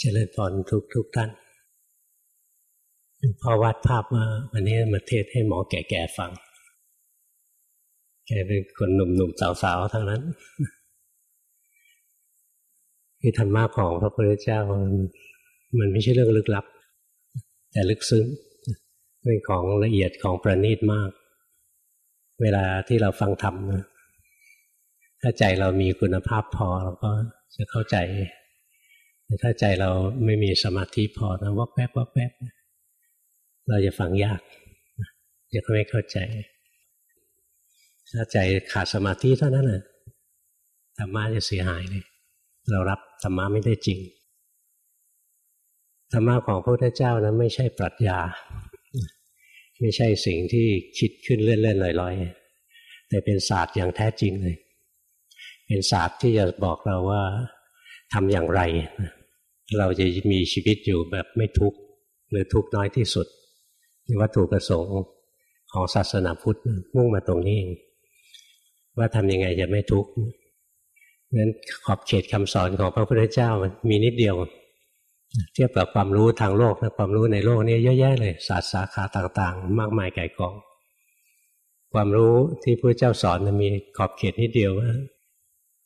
เจริญพรทุกทุกท่านพ่อวาดภาพมาวันนี้มาเทศให้หมอแก่ๆฟัง แกเป็นคนหนุ่มๆสาวๆทั้งนั้นคือธรรมะของพระพุทธเจ้ามันไม่ใช่เรื่องลึกลับ แต่ลึกซึ้งเป็นของละเอียดของประณีตมาก เวลาที่เราฟังธรรมถ้าใจเรามีคุณภาพพอเราก็จะเข้าใจ ถ้าใจเราไม่มีสมาธิพอนะวักแป๊บวักแป๊บเราจะฟังยากจะไม่เข้าใจ ถ้าใจขาดสมาธิเท่านั้นแหละธรรมะจะเสียหายเลย เรารับธรรมะไม่ได้จริงธรรมะของพระพุทธเจ้านะไม่ใช่ปรัชญา ไม่ใช่สิ่งที่คิดขึ้นเล่นๆลอยๆ แต่เป็นศาสตร์อย่างแท้จริงเลย เป็นศาสตร์ที่จะบอกเราว่าทำอย่างไร เราจะมีชีวิตอยู่แบบไม่ทุกข์หรือทุกข์น้อยที่สุดวัตถุประสงค์ของศาสนาพุทธมุ่งมาตรงนี้เองว่าทำยังไงจะไม่ทุกข์นั้นขอบเขตคำสอนของพระพุทธเจ้ามันมีนิดเดียว เทียบกับความรู้ทางโลกนะความรู้ในโลกนี้เยอะแยะเลยศาสตร์สาขาต่างๆ มากมายไก่กอง ความรู้ที่พระเจ้าสอนมีขอบเขตนิดเดียวว่า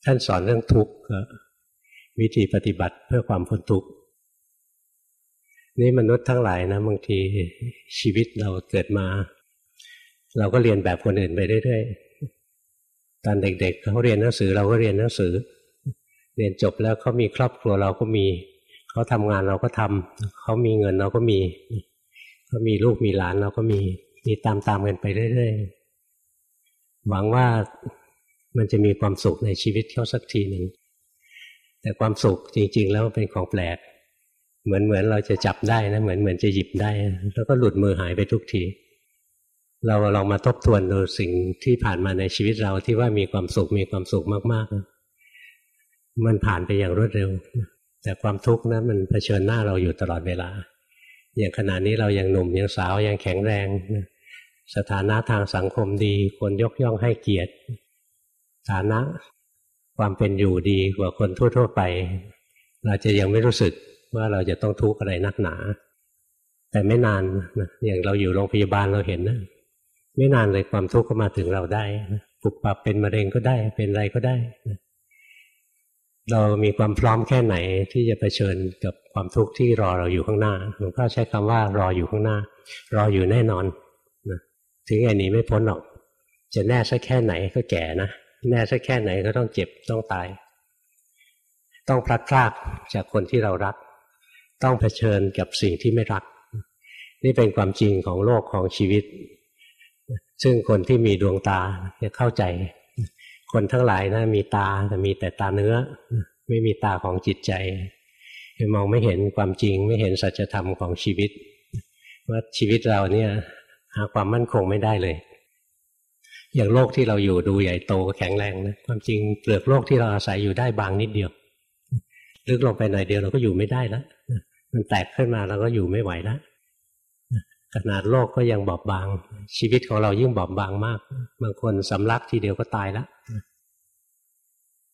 ท่านสอนเรื่องทุกข์ วิธีปฏิบัติเพื่อความพ้นทุกข์นี่มนุษย์ทั้งหลายนะบางทีชีวิตเราเกิดมา เราก็เรียนแบบคนอื่นไปเรื่อยๆตอนเด็กๆเขาเรียนหนังสือเราก็เรียนหนังสือ เรียนจบแล้วเขามีครอบครัวเราก็มี เขาทำงานเราก็ทำเขามีเงินเราก็มีเขามีลูกมีหลานเราก็มีมีตามๆกันไปเรื่อยๆหวังว่ามันจะมีความสุขในชีวิตเขาสักทีหนึ่ง แต่ความสุขจริง ๆ แล้วเป็นของแปลก เหมือนเหมือนเราจะจับได้นะเหมือนเหมือนจะหยิบได้ แล้วก็หลุดมือหายไปทุกที เราลองมาทบทวนดูสิ่งที่ผ่านมาในชีวิตเราที่ว่ามีความสุขมีความสุขมากๆ มันผ่านไปอย่างรวดเร็ว แต่ความทุกข์นะมันเผชิญหน้าเราอยู่ตลอดเวลา อย่างขณะนี้เรายังหนุ่มยังสาวยังแข็งแรงสถานะทางสังคมดี คนยกย่องให้เกียรติฐานะ ความเป็นอยู่ดีกว่าคนทั่วๆไป เราจะยังไม่รู้สึกว่าเราจะต้องทุกข์อะไรนักหนา แต่ไม่นานนะอย่างเราอยู่โรงพยาบาลเราเห็นนะไม่นานเลยความทุกข์ก็มาถึงเราได้ปุบปับเป็นมะเร็งก็ได้เป็นอะไรก็ได้นะเรามีความพร้อมแค่ไหนที่จะะเผชิญกับความทุกข์ที่รอเราอยู่ข้างหน้าหลวงพ่อใช้คำว่ารออยู่ข้างหน้า รออยู่แน่นอนนะถึงไอ้นี้ไม่พ้นหรอก จะแน่สักแค่ไหนก็แก่นะ แน่สักแค่ไหนก็ต้องเจ็บต้องตาย ต้องพลัดพรากจากคนที่เรารัก ต้องเผชิญกับสิ่งที่ไม่รัก นี่เป็นความจริงของโลกของชีวิต ซึ่งคนที่มีดวงตาจะเข้าใจ คนทั้งหลายนะมีตาแต่มีแต่ตาเนื้อ ไม่มีตาของจิตใจมองไม่เห็นความจริงไม่เห็นสัจธรรมของชีวิต ว่าชีวิตเราเนี่ยหาความมั่นคงไม่ได้เลย อย่างโลกที่เราอยู่ดูใหญ่โตแข็งแรงนะความจริงเปลือกโลกที่เราอาศัยอยู่ได้บางนิดเดียว ลึกลงไปหน่อยเดียวเราก็อยู่ไม่ได้แล้วมันแตกขึ้นมาเราก็อยู่ไม่ไหวแล้วขนาดโลกก็ยังบอบบาง ชีวิตของเรายิ่งบอบบางมาก บางคนสำลักทีเดียวก็ตายแล้ว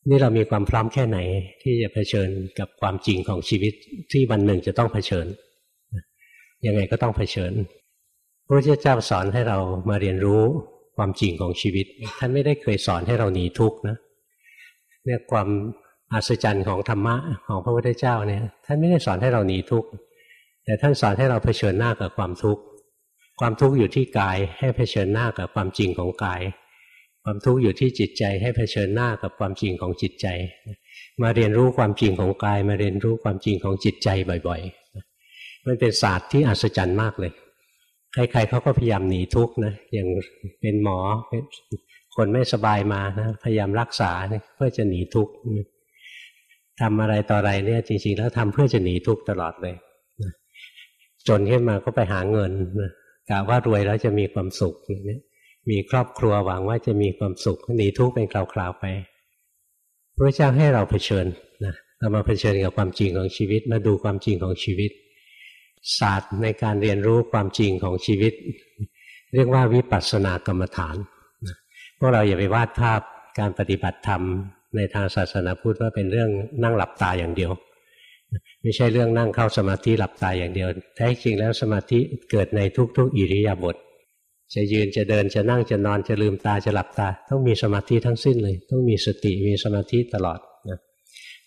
นี่เรามีความพร้อมแค่ไหน ที่จะเผชิญกับความจริงของชีวิตที่วันหนึ่งจะต้องเผชิญยังไงก็ต้องเผชิญพระเจ้าสอนให้เรามาเรียนรู้ ความจริงของชีวิต ท่านไม่ได้เคยสอนให้เราหนีทุกข์นะเนี่ยความอัศจรรย์ของธรรมะของพระพุทธเจ้าเนี่ย ท่านไม่ได้สอนให้เราหนีทุกข์แต่ท่านสอนให้เราเผชิญหน้ากับความทุกข์ความทุกข์อยู่ที่กายให้เผชิญหน้ากับความจริงของกาย ความทุกข์อยู่ที่จิตใจให้เผชิญหน้ากับความจริงของจิตใจ มาเรียนรู้ความจริงของกาย มาเรียนรู้ความจริงของจิตใจบ่อย ๆ มันเป็นศาสตร์ที่อัศจรรย์มากเลย ใครๆเขาก็พยายามหนีทุกข์นะอย่างเป็นหมอคนไม่สบายมานะพยายามรักษาเพื่อจะหนีทุกข์ทำอะไรต่ออะไรเนี่ย จริง ๆ แล้วทำเพื่อจะหนีทุกข์ตลอดเลยจนขึ้นมาก็ไปหาเงินกะว่ารวยแล้วจะมีความสุขเนี่ยมีครอบครัวหวังว่าจะมีความสุขหนีทุกข์เป็นคราวๆไปพระเจ้าให้เราเผชิญนะเรามาเผชิญกับความจริงของชีวิต มาดูความจริงของชีวิต ศาสตร์ในการเรียนรู้ความจริงของชีวิต เรียกว่าวิปัสสนากรรมฐานพวกเราอย่าไปวาดภาพการปฏิบัติธรรมในทางศาสนาพุทธว่าเป็นเรื่องนั่งหลับตาอย่างเดียว ไม่ใช่เรื่องนั่งเข้าสมาธิหลับตาอย่างเดียวแท้จริงแล้วสมาธิเกิดในทุกๆอิริยาบถจะยืนจะเดินจะนั่งจะนอนจะลืมตาจะหลับตา ต้องมีสมาธิทั้งสิ้นเลย ต้องมีสติมีสมาธิตลอดนะ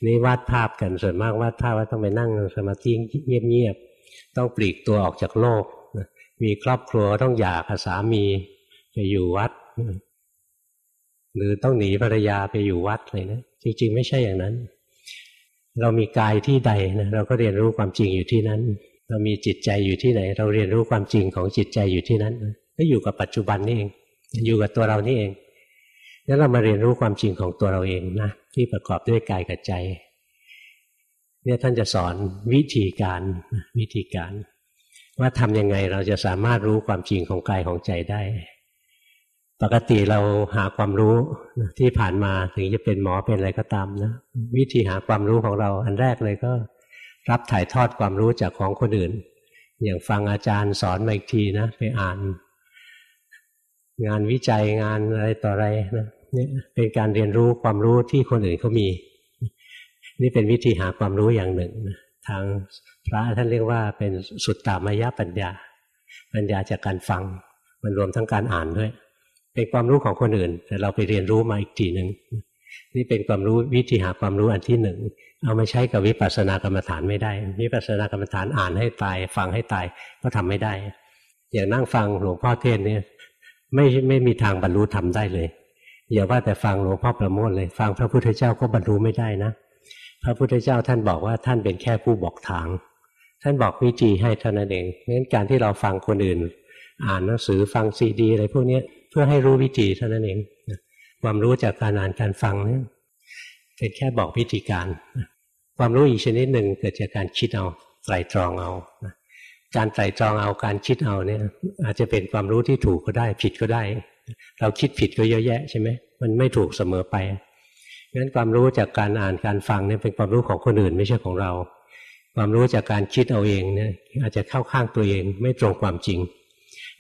นี่วาดภาพกันส่วนมากวาดภาพว่าต้องไปนั่งสมาธิเงียบๆ ต้องปลีกตัวออกจากโลก มีครอบครัวต้องหย่ากับสามีไปอยู่วัด หรือต้องหนีภรรยาไปอยู่วัดเลยนะจริง ๆ ไม่ใช่อย่างนั้น เรามีกายที่ใดนะเราก็เรียนรู้ความจริงอยู่ที่นั้น เรามีจิตใจอยู่ที่ไหน เราเรียนรู้ความจริงของจิตใจอยู่ที่นั้นก็อยู่กับปัจจุบันนี่เอง อยู่กับตัวเรานี่เองแล้วเรามาเรียนรู้ความจริงของตัวเราเองนะที่ประกอบด้วยกายกับใจ เนี่ยท่านจะสอนวิธีการวิธีการ ว่าทำยังไงเราจะสามารถรู้ความจริงของกายของใจได้ ปกติเราหาความรู้ที่ผ่านมาถึงจะเป็นหมอเป็นอะไรก็ตามนะวิธีหาความรู้ของเราอันแรกเลยก็ รับถ่ายทอดความรู้จากของคนอื่น อย่างฟังอาจารย์สอนมาอีกทีนะไปอ่าน งานวิจัยงานอะไรต่ออะไรนะเนี่ยเป็นการเรียนรู้ความรู้ที่คนอื่นเขามี นี่เป็นวิธีหาความรู้อย่างหนึ่ง ทางพระท่านเรียกว่าเป็นสุดตามายปัญญา ปัญญาจากการฟัง มันรวมทั้งการอ่านด้วย เป็นความรู้ของคนอื่น แต่เราไปเรียนรู้มาอีกทีหนึ่งนี่เป็นความรู้วิธีหาความรู้อันที่หนึ่งเอามาใช้กับวิปัสสนากรรมฐานไม่ได้ วิปัสสนากรรมฐานอ่านให้ตาย ฟังให้ตายก็ทำไม่ได้ อย่างนั่งฟังหลวงพ่อเทศเนี่ยไม่ไม่มีทางบรรลุธรรมได้เลย อย่าว่าแต่ฟังหลวงพ่อประโมทเลย ฟังพระพุทธเจ้าก็บรรลุไม่ได้นะ พระพุทธเจ้าท่านบอกว่าท่านเป็นแค่ผู้บอกทาง ท่านบอกวิธีให้เท่านั้นเองงั้นการที่เราฟังคนอื่น อ่านหนังสือฟังซีดีอะไรพวกนี้เพื่อให้รู้วิธีเท่านั้นเองความรู้จากการอ่านการฟังเนี่ยเป็นแค่บอกวิธีการ ความรู้อีกชนิดหนึ่งเกิดจากการคิดเอาไตรตรองเอาการไตรตรองเอาการคิดเอาเนี่ยอาจจะเป็นความรู้ที่ถูกก็ได้ผิดก็ได้ เราคิดผิดก็เยอะแยะใช่ไหมมันไม่ถูกเสมอไป งั้นความรู้จากการอ่านการฟังเนี่ยเป็นความรู้ของคนอื่นไม่ใช่ของเรา ความรู้จากการคิดเอาเองเนี่ยอาจจะเข้าข้างตัวเองไม่ตรงความจริง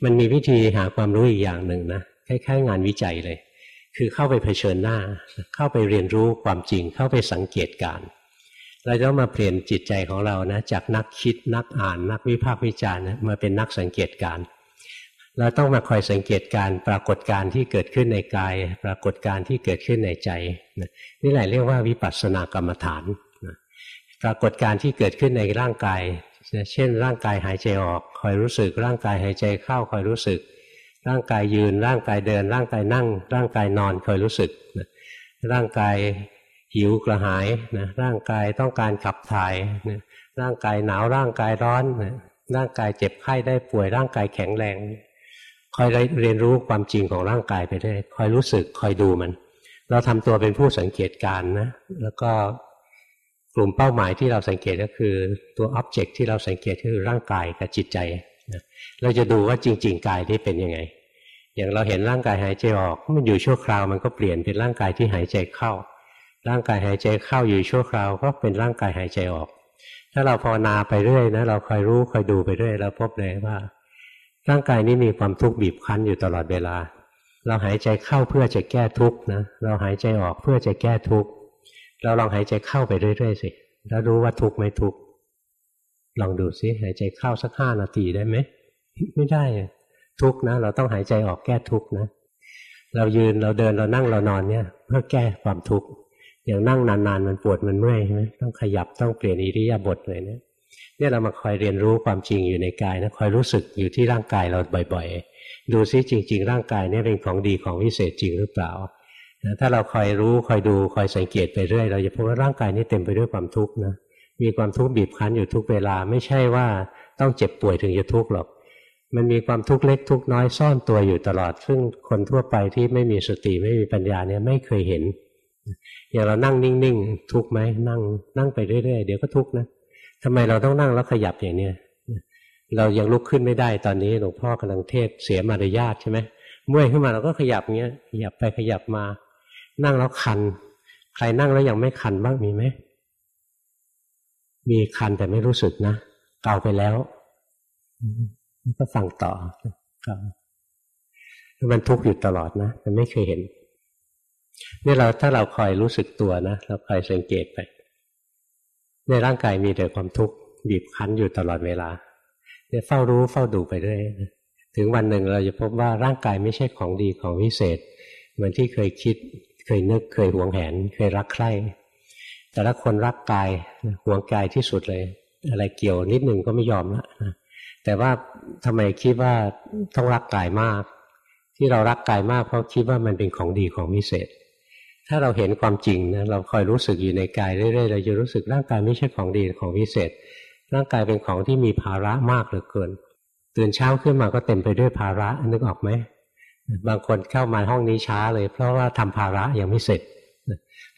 มันมีวิธีหาความรู้อีกอย่างหนึ่งนะคล้ายๆงานวิจัยเลย คือเข้าไปเผชิญหน้า เข้าไปเรียนรู้ความจริง เข้าไปสังเกตการเราต้องมาเปลี่ยนจิตใจของเรานะจากนักคิดนักอ่าน นักวิพากษ์วิจารณ์มาเป็นนักสังเกตการ เราต้องมาคอยสังเกตการปรากฏการที่เกิดขึ้นในกาย ปรากฏการที่เกิดขึ้นในใจนี่แหละเรียกว่าวิปัสสนากรรมฐานปรากฏการที่เกิดขึ้นในร่างกาย เช่น ร่างกายหายใจออกคอยรู้สึก ร่างกายหายใจเข้าคอยรู้สึก ร่างกายยืน ร่างกายเดิน ร่างกายนั่ง ร่างกายนอนคอยรู้สึกร่างกายหิวกระหายนะร่างกายต้องการขับถ่ายนะร่างกายหนาวร่างกายร้อนนะร่างกายเจ็บไข้ได้ป่วยร่างกายแข็งแรง คอยเรียนรู้ความจริงของร่างกายไปได้คอยรู้สึกคอยดูมัน เราทำตัวเป็นผู้สังเกตการนะ แล้วก็กลุ่มเป้าหมายที่เราสังเกตก็คือตัวอ็อบเจกต์ที่เราสังเกตคือร่างกายกับจิตใจนะเราจะดูว่าจริง ๆ กายที่เป็นยังไง อย่างเราเห็นร่างกายหายใจออกมันอยู่ชั่วคราวมันก็เปลี่ยนเป็นร่างกายที่หายใจเข้า ร่างกายหายใจเข้าอยู่ชั่วคราวก็เป็นร่างกายหายใจออก ถ้าเราภาวนาไปเรื่อยนะ เราคอยรู้คอยดูไปเรื่อยเราพบเลยว่า ร่างกายนี้มีความทุกข์บีบคั้นอยู่ตลอดเวลา เราหายใจเข้าเพื่อจะแก้ทุกข์นะเราหายใจออกเพื่อจะแก้ทุกข์เราลองหายใจเข้าไปเรื่อยๆสิแล้วรู้ว่าทุกข์ไม่ทุกข์ลองดูซิหายใจเข้าสักห้านาทีได้ไหมไม่ได้ทุกข์นะ เราต้องหายใจออกแก้ทุกข์นะ เรายืนเราเดินเรานั่งเรานอนเนี่ย เพื่อแก้ความทุกข์อย่างนั่งนานๆมันปวดมันเมื่อยใช่ไหมต้องขยับต้องเปลี่ยนอิริยาบถเลยเนี่ย เนี่ยเรามาคอยเรียนรู้ความจริงอยู่ในกายนะคอยรู้สึกอยู่ที่ร่างกายเราบ่อย ๆ ดูซิจริง ๆ ร่างกายเนี่ยเป็นของดีของวิเศษจริงหรือเปล่าถ้าเราคอยรู้คอยดูคอยสังเกตไปเรื่อยเราจะพบว่าร่างกายนี้เต็มไปด้วยความทุกข์นะมีความทุกข์บีบคั้นอยู่ทุกเวลาไม่ใช่ว่าต้องเจ็บป่วยถึงจะทุกข์หรอก มันมีความทุกข์เล็กทุกน้อยซ่อนตัวอยู่ตลอด ซึ่งคนทั่วไปที่ไม่มีสติไม่มีปัญญาเนี่ยไม่เคยเห็น อย่างเรานั่งนิ่งๆ ทุกไหมนั่งนั่งไปเรื่อยๆ เดี๋ยวก็ทุกนะ ทำไมเราต้องนั่งแล้วขยับอย่างเนี้ยเรายังลุกขึ้นไม่ได้ตอนนี้หลวงพ่อกำลังเทศเสียมารยาทใช่ไหมเมื่อยขึ้นมาเราก็ขยับเงี้ยขยับไปขยับมา นั่งแล้วคัน ใครนั่งแล้วยังไม่คันบ้างมีไหมมีคันแต่ไม่รู้สึกนะเก่าไปแล้วก็ฟังต่อมันทุกข์อยู่ตลอดนะแต่ไม่เคยเห็นนี่เราถ้าเราคอยรู้สึกตัวนะเราคอยสังเกตไป ในร่างกายมีแต่ความทุกข์บีบคั้นอยู่ตลอดเวลาเนี่ยเฝ้ารู้เฝ้าดูไปเรื่อยถึงวันหนึ่งเราจะพบว่าร่างกายไม่ใช่ของดีของวิเศษ เหมือนที่เคยคิด เคยนึกเคยหวงแหน เคยรักใคร่แต่ละคนรักกายหวงกายที่สุดเลย อะไรเกี่ยวนิดหนึ่งก็ไม่ยอมละแต่ว่าทำไมคิดว่าต้องรักกายมาก ที่เรารักกายมากเพราะคิดว่ามันเป็นของดีของวิเศษ ถ้าเราเห็นความจริงนะเราคอยรู้สึกอยู่ในกายเรื่อยๆเราจะรู้สึกร่างกายไม่ใช่ของดีของวิเศษ ร่างกายเป็นของที่มีภาระมากเหลือเกินตื่นเช้าขึ้นมาก็เต็มไปด้วยภาระนึกออกไหมบางคนเข้ามาห้องนี้ช้าเลย เพราะว่าทำภาระยังไม่เสร็จ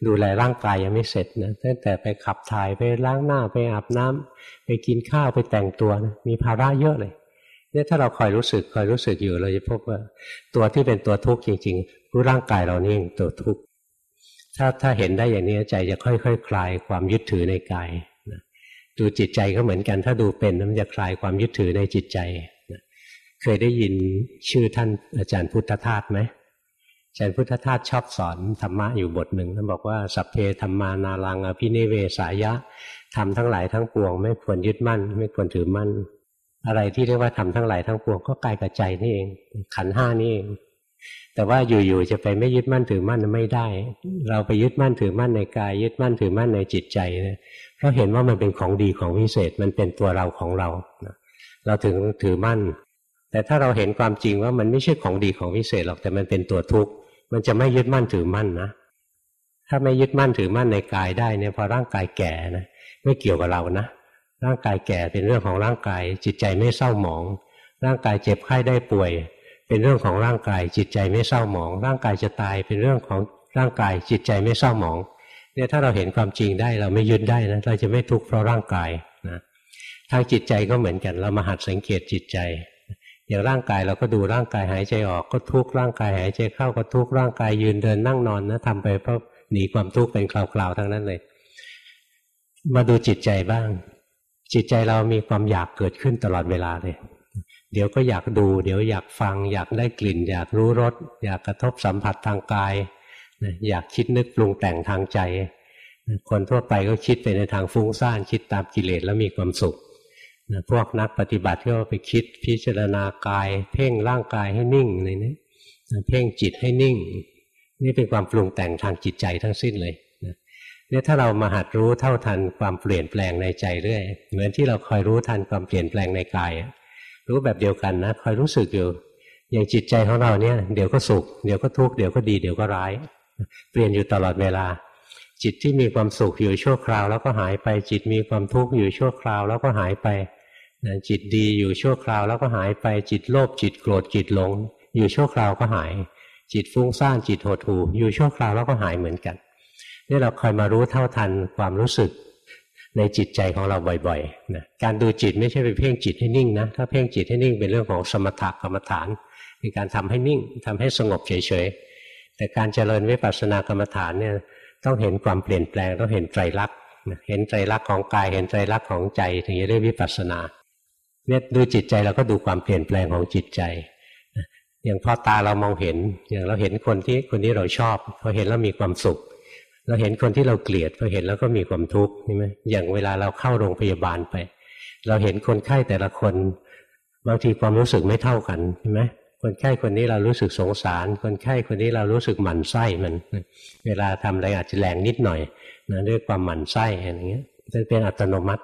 ดูแลร่างกายยังไม่เสร็จนะตั้งแต่ไปขับถ่ายไปล้างหน้าไปอาบน้ำไปกินข้าวไปแต่งตัวนะมีภาระเยอะเลยเนี่ยถ้าเราคอยรู้สึกคอยรู้สึกอยู่เราจะพบว่า ตัวที่เป็นตัวทุกข์จริง ๆ รู้ร่างกายเรานี่ตัวทุกข์ ถ้าถ้าเห็นได้อย่างนี้ใจจะค่อยๆคคลายความยึดถือในกายนะดูจิตใจก็เหมือนกัน ถ้าดูเป็นมันจะคลายความยึดถือในจิตใจนะเคยได้ยินชื่อท่านอาจารย์พุทธทาสไหมอาจารย์พุทธทาสชอบสอนธรรมะอยู่บทหนึ่งท่านบอกว่าสัพเพธรรมานารังอภินิเวสายะทำทั้งหลายทั้งปวง ไม่ควรยึดมั่น ไม่ควรถือมั่น อะไรที่เรียกว่าทำทั้งหลายทั้งปวงก็กายกับใจนี่เอง ขันห้านี่เอง แต่ว่าอยู่ๆจะไปไม่ยึดมั่นถือมั่นไม่ได้ เราไปยึดมั่นถือมั่นในกาย ยึดมั่นถือมั่นในจิตใจเนี่ยเพราะเห็นว่ามันเป็นของดีของวิเศษมันเป็นตัวเราของเรา เราถึงถือมั่น แต่ถ้าเราเห็นความจริงว่ามันไม่ใช่ของดีของวิเศษหรอกแต่มันเป็นตัวทุกข์มันจะไม่ยึดมั่นถือมั่นนะถ้าไม่ยึดมั่นถือมั่นในกายได้เนี่ยพอร่างกายแก่นะไม่เกี่ยวกับเรานะร่างกายแก่เป็นเรื่องของร่างกายจิตใจไม่เศร้าหมอง ร่างกายเจ็บไข้ได้ป่วย เป็นเรื่องของร่างกาย จิตใจไม่เศร้าหมอง ร่างกายจะตายเป็นเรื่องของร่างกาย จิตใจไม่เศร้าหมองเนี่ยถ้าเราเห็นความจริงได้เราไม่ยึดได้นะเราจะไม่ทุกข์เพราะร่างกายนะทางจิตใจก็เหมือนกัน เรามาหัดสังเกตจิตใจ อย่างร่างกายเราก็ดูร่างกายหายใจออกก็ทุกข์ร่างกายหายใจเข้าก็ทุกข์ร่างกายยืนเดินนั่งนอนนะทำไปเพราะหนีความทุกข์เป็นคราวๆทั้งนั้นเลย มาดูจิตใจบ้าง จิตใจเรามีความอยากเกิดขึ้นตลอดเวลาเลย เดี๋ยวก็อยากดู เดี๋ยวอยากฟัง อยากได้กลิ่น อยากรู้รสอยากกระทบสัมผัสทางกายอยากคิดนึกปรุงแต่งทางใจ คนทั่วไปก็คิดไปในทางฟุ้งซ่านคิดตามกิเลสแล้วมีความสุขพวกนักปฏิบัติที่ว่าไปคิดพิจารณากาย เพ่งร่างกายให้นิ่งอะไรนี้เพ่งจิตให้นิ่ง นี่เป็นความปรุงแต่งทางจิตใจทั้งสิ้นเลยเนี่ยถ้าเรามาหัดรู้เท่าทันความเปลี่ยนแปลงในใจเรื่อยเหมือนที่เราคอยรู้ทันความเปลี่ยนแปลงในกาย รู้แบบเดียวกันนะคอยรู้สึกอยู่อย่างจิตใจของเราเนี่ยเดี๋ยวก็สุขเดี๋ยวก็ทุกข์เดี๋ยวก็ดีเดี๋ยวก็ร้าย เปลี่ยนอยู่ตลอดเวลา จิตที่มีความสุขอยู่ชั่วคราว แล้วก็หายไปจิตมีความทุกข์อยู่ชั่วคราว แล้วก็หายไปจิตดีอยู่ชั่วคราว แล้วก็หายไปจิตโลภจิตโกรธจิตหลง อยู่ชั่วคราวก็หาย จิตฟุ้งซ่านจิตโหดหู่อยู่ชั่วคราวแล้วก็หายเหมือนกันนี่เราคอยมารู้เท่าทันความรู้สึก ในจิตใจของเราบ่อยๆนะการดูจิตไม่ใช่ไปเพ่งจิตให้นิ่งนะถ้าเพ่งจิตให้นิ่งเป็นเรื่องของสมถกรรมฐานเป็นการทำให้นิ่งทำให้สงบเฉยๆแต่การเจริญวิปัสสนากรรมฐานเนี่ยต้องเห็นความเปลี่ยนแปลงต้องเห็นไตรลักษณ์เห็นไตรลักษณ์ของกายเห็นไตรลักษณ์ของใจ ถึงจะได้วิปัสสนาเนี่ยดูจิตใจเราก็ดูความเปลี่ยนแปลงของจิตใจอย่างพอตาเรามองเห็นอย่างเราเห็นคนที่คนที่เราชอบพอเห็นแล้วมีความสุข เราเห็นคนที่เราเกลียดพอเห็นแล้วก็มีความทุกข์ใช่ไหมอย่างเวลาเราเข้าโรงพยาบาลไป เราเห็นคนไข้แต่ละคนบางทีความรู้สึกไม่เท่ากันใช่ไหมคนไข้คนนี้เรารู้สึกสงสาร คนไข้คนนี้เรารู้สึกหมั่นไส้มัน เวลาทำอะไรอาจจะแรงนิดหน่อยนะด้วยความหมั่นไส้อะไรเงี้ยเป็นอัตโนมัติ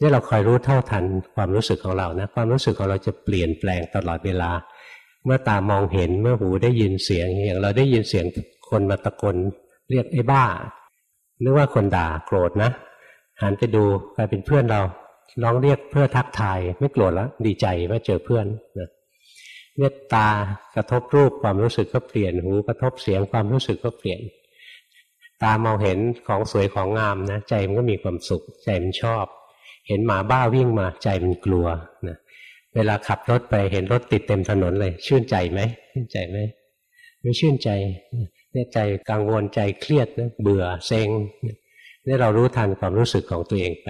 นี่เราคอยรู้เท่าทันความรู้สึกของเรานะความรู้สึกของเราจะเปลี่ยนแปลงตลอดเวลา เมื่อตามองเห็นเมื่อหูได้ยินเสียงอย่างเราได้ยินเสียงคนมาตะโกน เรียกไอ้บ้าหรือว่าคนด่าโกรธนะหันไปดูกลายเป็นเพื่อนเราลองเรียกเพื่อทักทาย ไม่โกรธแล้วดีใจว่าเจอเพื่อนนะเมื่อตากระทบรูปความรู้สึกก็เปลี่ยนหูกระทบเสียงความรู้สึกก็เปลี่ยน ตามองเห็นของสวยของงามนะ ใจมันก็มีความสุข ใจมันชอบ เห็นหมาบ้าวิ่งมาใจมันกลัวนะเวลาขับรถไปเห็นรถติดเต็มถนนเลย ชื่นใจไหมชื่นใจไหมไม่ชื่นใจ เนี่ยใจกังวลใจเครียดนะเบื่อเซ็งนี่เรารู้ทันความรู้สึกของตัวเองไป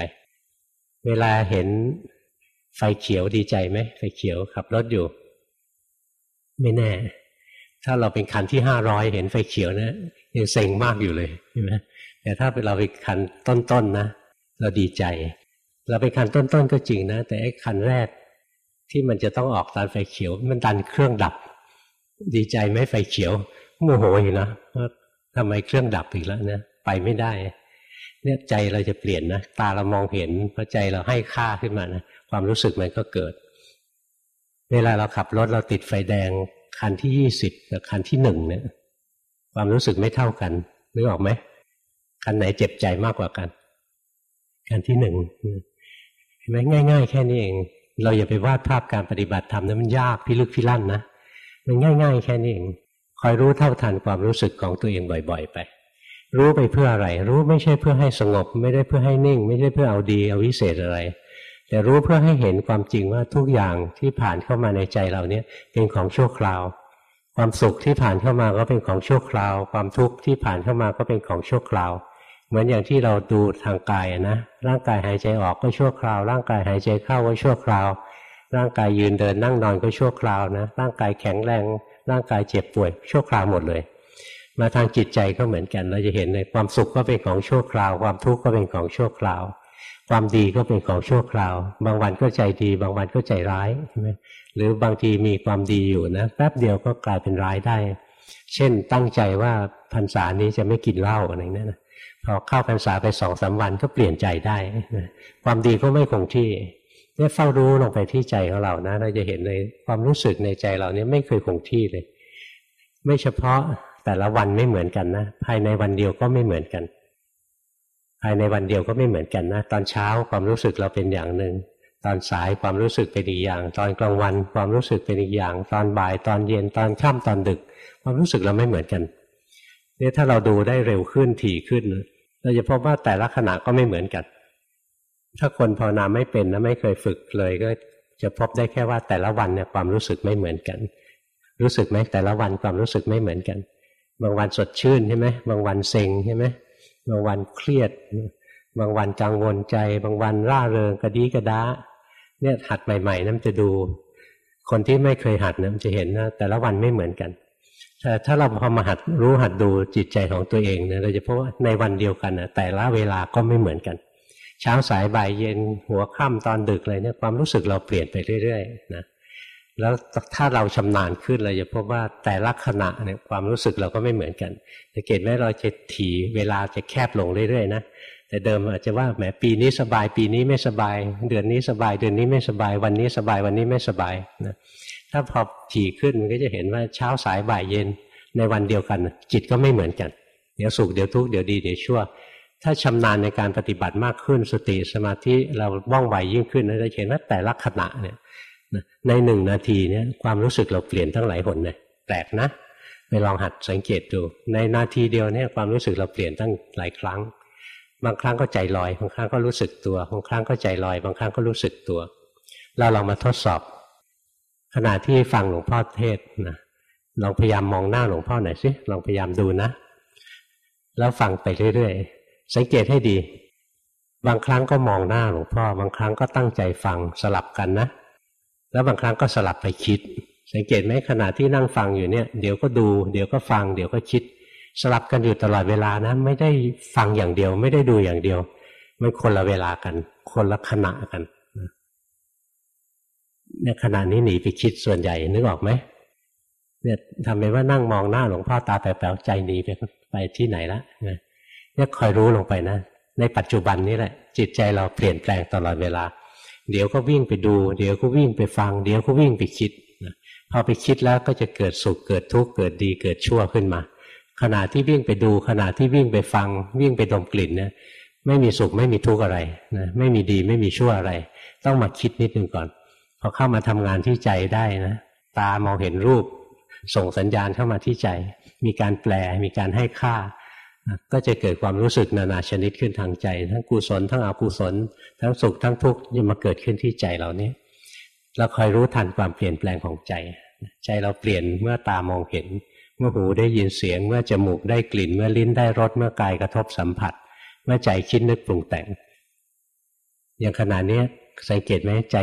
เวลาเห็นไฟเขียวดีใจไหมไฟเขียวขับรถอยู่ ไม่แน่ ถ้าเราเป็นคันที่ห้าร้อยเห็นไฟเขียวนะยังเซ็งมากอยู่เลยใช่ไหมแต่ถ้าเป็นเราเป็นคันต้นๆนนะเราดีใจ เราเป็นคันต้นๆก็จริงนะ แต่ไอ้คันแรกที่มันจะต้องออกตอนไฟเขียว มันดันเครื่องดับ ดีใจไหมไฟเขียว โมโหอยู่นะว่าทำไมเครื่องดับอีกแล้วเนี่ยไปไม่ได้ เนี่ยใจเราจะเปลี่ยนนะตาเรามองเห็นพอใจเราให้ค่าขึ้นมานะความรู้สึกมันก็เกิด เวลาเราขับรถเราติดไฟแดงคันที่ยี่สิบกับคันที่หนึ่งเนี่ย ความรู้สึกไม่เท่ากันนึกออกไหมคันไหนเจ็บใจมากกว่ากัน คันที่หนึ่งเห็นไหมง่าย ๆ แค่นี้เอง เราอย่าไปวาดภาพการปฏิบัติธรรมนะมันยากพิลึกพิลั่นนะมันง่าย ๆ แค่นี้เอง คอยรู้เท่าทันความรู้สึกของตัวเองบ่อย ๆ ไป รู้ไปเพื่ออะไร รู้ไม่ใช่เพื่อให้สงบ ไม่ได้เพื่อให้นิ่ง ไม่ใช่เพื่อเอาดีเอาวิเศษอะไร แต่รู้เพื่อให้เห็นความจริงว่าทุกอย่างที่ผ่านเข้ามาในใจเราเนี่ยเป็นของชั่วคราว ความสุขที่ผ่านเข้ามาก็เป็นของชั่วคราว ความทุกข์ที่ผ่านเข้ามาก็เป็นของชั่วคราว เหมือนอย่างที่เราดูทางกายนะร่างกายหายใจออกก็ชั่วคราว ร่างกายหายใจเข้าก็ชั่วคราวร่างกายยืนเดินนั่งนอนก็ชั่วคราวนะ ร่างกายแข็งแรง ร่างกายเจ็บป่วยชั่วคราวหมดเลย มาทางจิตใจก็เหมือนกัน เราจะเห็นในความสุขก็เป็นของชั่วคราว ความทุกข์ก็เป็นของชั่วคราว ความดีก็เป็นของชั่วคราว บางวันก็ใจดี บางวันก็ใจร้ายใช่ไหมหรือบางทีมีความดีอยู่นะแป๊บเดียวก็กลายเป็นร้ายได้ เช่นตั้งใจว่าพรรษานี้จะไม่กินเหล้าอะไรนั่นนะพอเข้าพรรษาไปสองสาวันก็เปลี่ยนใจได้ ความดีก็ไม่คงที่ เนี่ยเฝ้ารู้ลงไปที่ใจของเรานะ เราจะเห็นในความรู้สึกในใจเราเนี่ยไม่เคยคงที่เลย ไม่เฉพาะแต่ละวันไม่เหมือนกันนะ ภายในวันเดียวก็ไม่เหมือนกัน ภายในวันเดียวก็ไม่เหมือนกันนะ ตอนเช้าความรู้สึกเราเป็นอย่างหนึ่ง ตอนสายความรู้สึกเป็นอีกอย่าง ตอนกลางวันความรู้สึกเป็นอีกอย่าง ตอนบ่ายตอนเย็นตอนค่ำตอนดึก ความรู้สึกเราไม่เหมือนกันเนี่ยถ้าเราดูได้เร็วขึ้นถี่ขึ้น เราจะพบว่าแต่ละขณะก็ไม่เหมือนกัน ถ้าคนภาวนาไม่เป็นนะไม่เคยฝึกเลย ก็จะพบได้แค่ว่าแต่ละวันเนี่ยความรู้สึกไม่เหมือนกัน รู้สึกไหมแต่ละวันความรู้สึกไม่เหมือนกัน บางวันสดชื่นใช่ไหมบางวันเซ็งใช่ไหมบางวันเครียด บางวันกังวลใจ บางวันร่าเริงกระดีกระดาเนี่ยหัดใหม่ ๆนั่นจะดู คนที่ไม่เคยหัดนะจะเห็นนะแต่ละวันไม่เหมือนกันแต่ถ้าเราพอมาหัดรู้หัดดูจิตใจของตัวเองเนี่ยเราจะพบว่าในวันเดียวกันนะแต่ละเวลาก็ไม่เหมือนกัน เช้าสายบ่ายเย็นหัวค่ำตอนดึกอะไรเนี่ยความรู้สึกเราเปลี่ยนไปเรื่อยๆนะแล้วถ้าเราชำนาญขึ้นเราจะพบว่าแต่ละขณะเนี่ยความรู้สึกเราก็ไม่เหมือนกันสังเกตไหมเราจะถี่เวลาจะแคบลงเรื่อยๆนะแต่เดิมอาจจะว่าแหมปีนี้สบายปีนี้ไม่สบาย เดือนนี้สบายเดือนนี้ไม่สบาย วันนี้สบายวันนี้ไม่สบายนะถ้าพอถี่ขึ้นมันก็จะเห็นว่าเช้าสายบ่ายเย็นในวันเดียวกัน จิตก็ไม่เหมือนกัน เดี๋ยวสุขเดี๋ยวทุกข์เดี๋ยวดีเดี๋ยวชั่ว ถ้าชำนาญในการปฏิบัติมากขึ้นสติสมาธิเราว่องไวยิ่งขึ้นเราจะเห็นว่าแต่ละขณะเนี่ยในหนึ่งนาทีเนี่ยความรู้สึกเราเปลี่ยนทั้งหลายหนเลยแปลกนะไปลองหัดสังเกตดู ในนาทีเดียวเนี่ยความรู้สึกเราเปลี่ยนตั้งหลายครั้ง บางครั้งก็ใจลอย บางครั้งก็รู้สึกตัวบางครั้งก็ใจลอย บางครั้งก็รู้สึกตัว เราลองมาทดสอบ ขณะที่ฟังหลวงพ่อเทศนะลองพยายามมองหน้าหลวงพ่อหน่อยสิลองพยายามดูนะ แล้วฟังไปเรื่อย สังเกตให้ดี บางครั้งก็มองหน้าหลวงพ่อ บางครั้งก็ตั้งใจฟังสลับกันนะ แล้วบางครั้งก็สลับไปคิด สังเกตไหมขณะที่นั่งฟังอยู่เนี่ยเดี๋ยวก็ดูเดี๋ยวก็ฟัง เดี๋ยวก็คิด สลับกันอยู่ตลอดเวลานะ ไม่ได้ฟังอย่างเดียว ไม่ได้ดูอย่างเดียว มันคนละเวลากัน คนละขณะกันเนี่ยขณะนี้หนีไปคิดส่วนใหญ่นึกออกไหมเนี่ยทำเป็นว่านั่งมองหน้าหลวงพ่อตาแป๋วใจหนีไปไปที่ไหนละนะ เนี่ยคอยรู้ลงไปนะ ในปัจจุบันนี้แหละ จิตใจเราเปลี่ยนแปลงตลอดเวลา เดี๋ยวก็วิ่งไปดู เดี๋ยวก็วิ่งไปฟัง เดี๋ยวก็วิ่งไปคิดพอไปคิดแล้วก็จะเกิดสุขเกิดทุกข์เกิดดีเกิดชั่วขึ้นมา ขณะที่วิ่งไปดู ขณะที่วิ่งไปฟัง วิ่งไปดมกลิ่นเนี่ยไม่มีสุขไม่มีทุกข์อะไรนะไม่มีดีไม่มีชั่วอะไร ต้องมาคิดนิดนึงก่อนพอเข้ามาทำงานที่ใจได้นะตามองเห็นรูป ส่งสัญญาณเข้ามาที่ใจ มีการแปลมีการให้ค่า ก็จะเกิดความรู้สึกนานาชนิดขึ้นทางใจ ทั้งกุศลทั้งอกุศล ทั้งสุขทั้งทุกข์จะมาเกิดขึ้นที่ใจเรานี้เราคอยรู้ทันความเปลี่ยนแปลงของใจ ใจเราเปลี่ยนเมื่อตามองเห็น เมื่อหูได้ยินเสียง เมื่อจมูกได้กลิ่น เมื่อลิ้นได้รสเมื่อกายกระทบสัมผัส เมื่อใจคิดนึกปรุงแต่ง อย่างขณะนี้สังเกตไหมใจ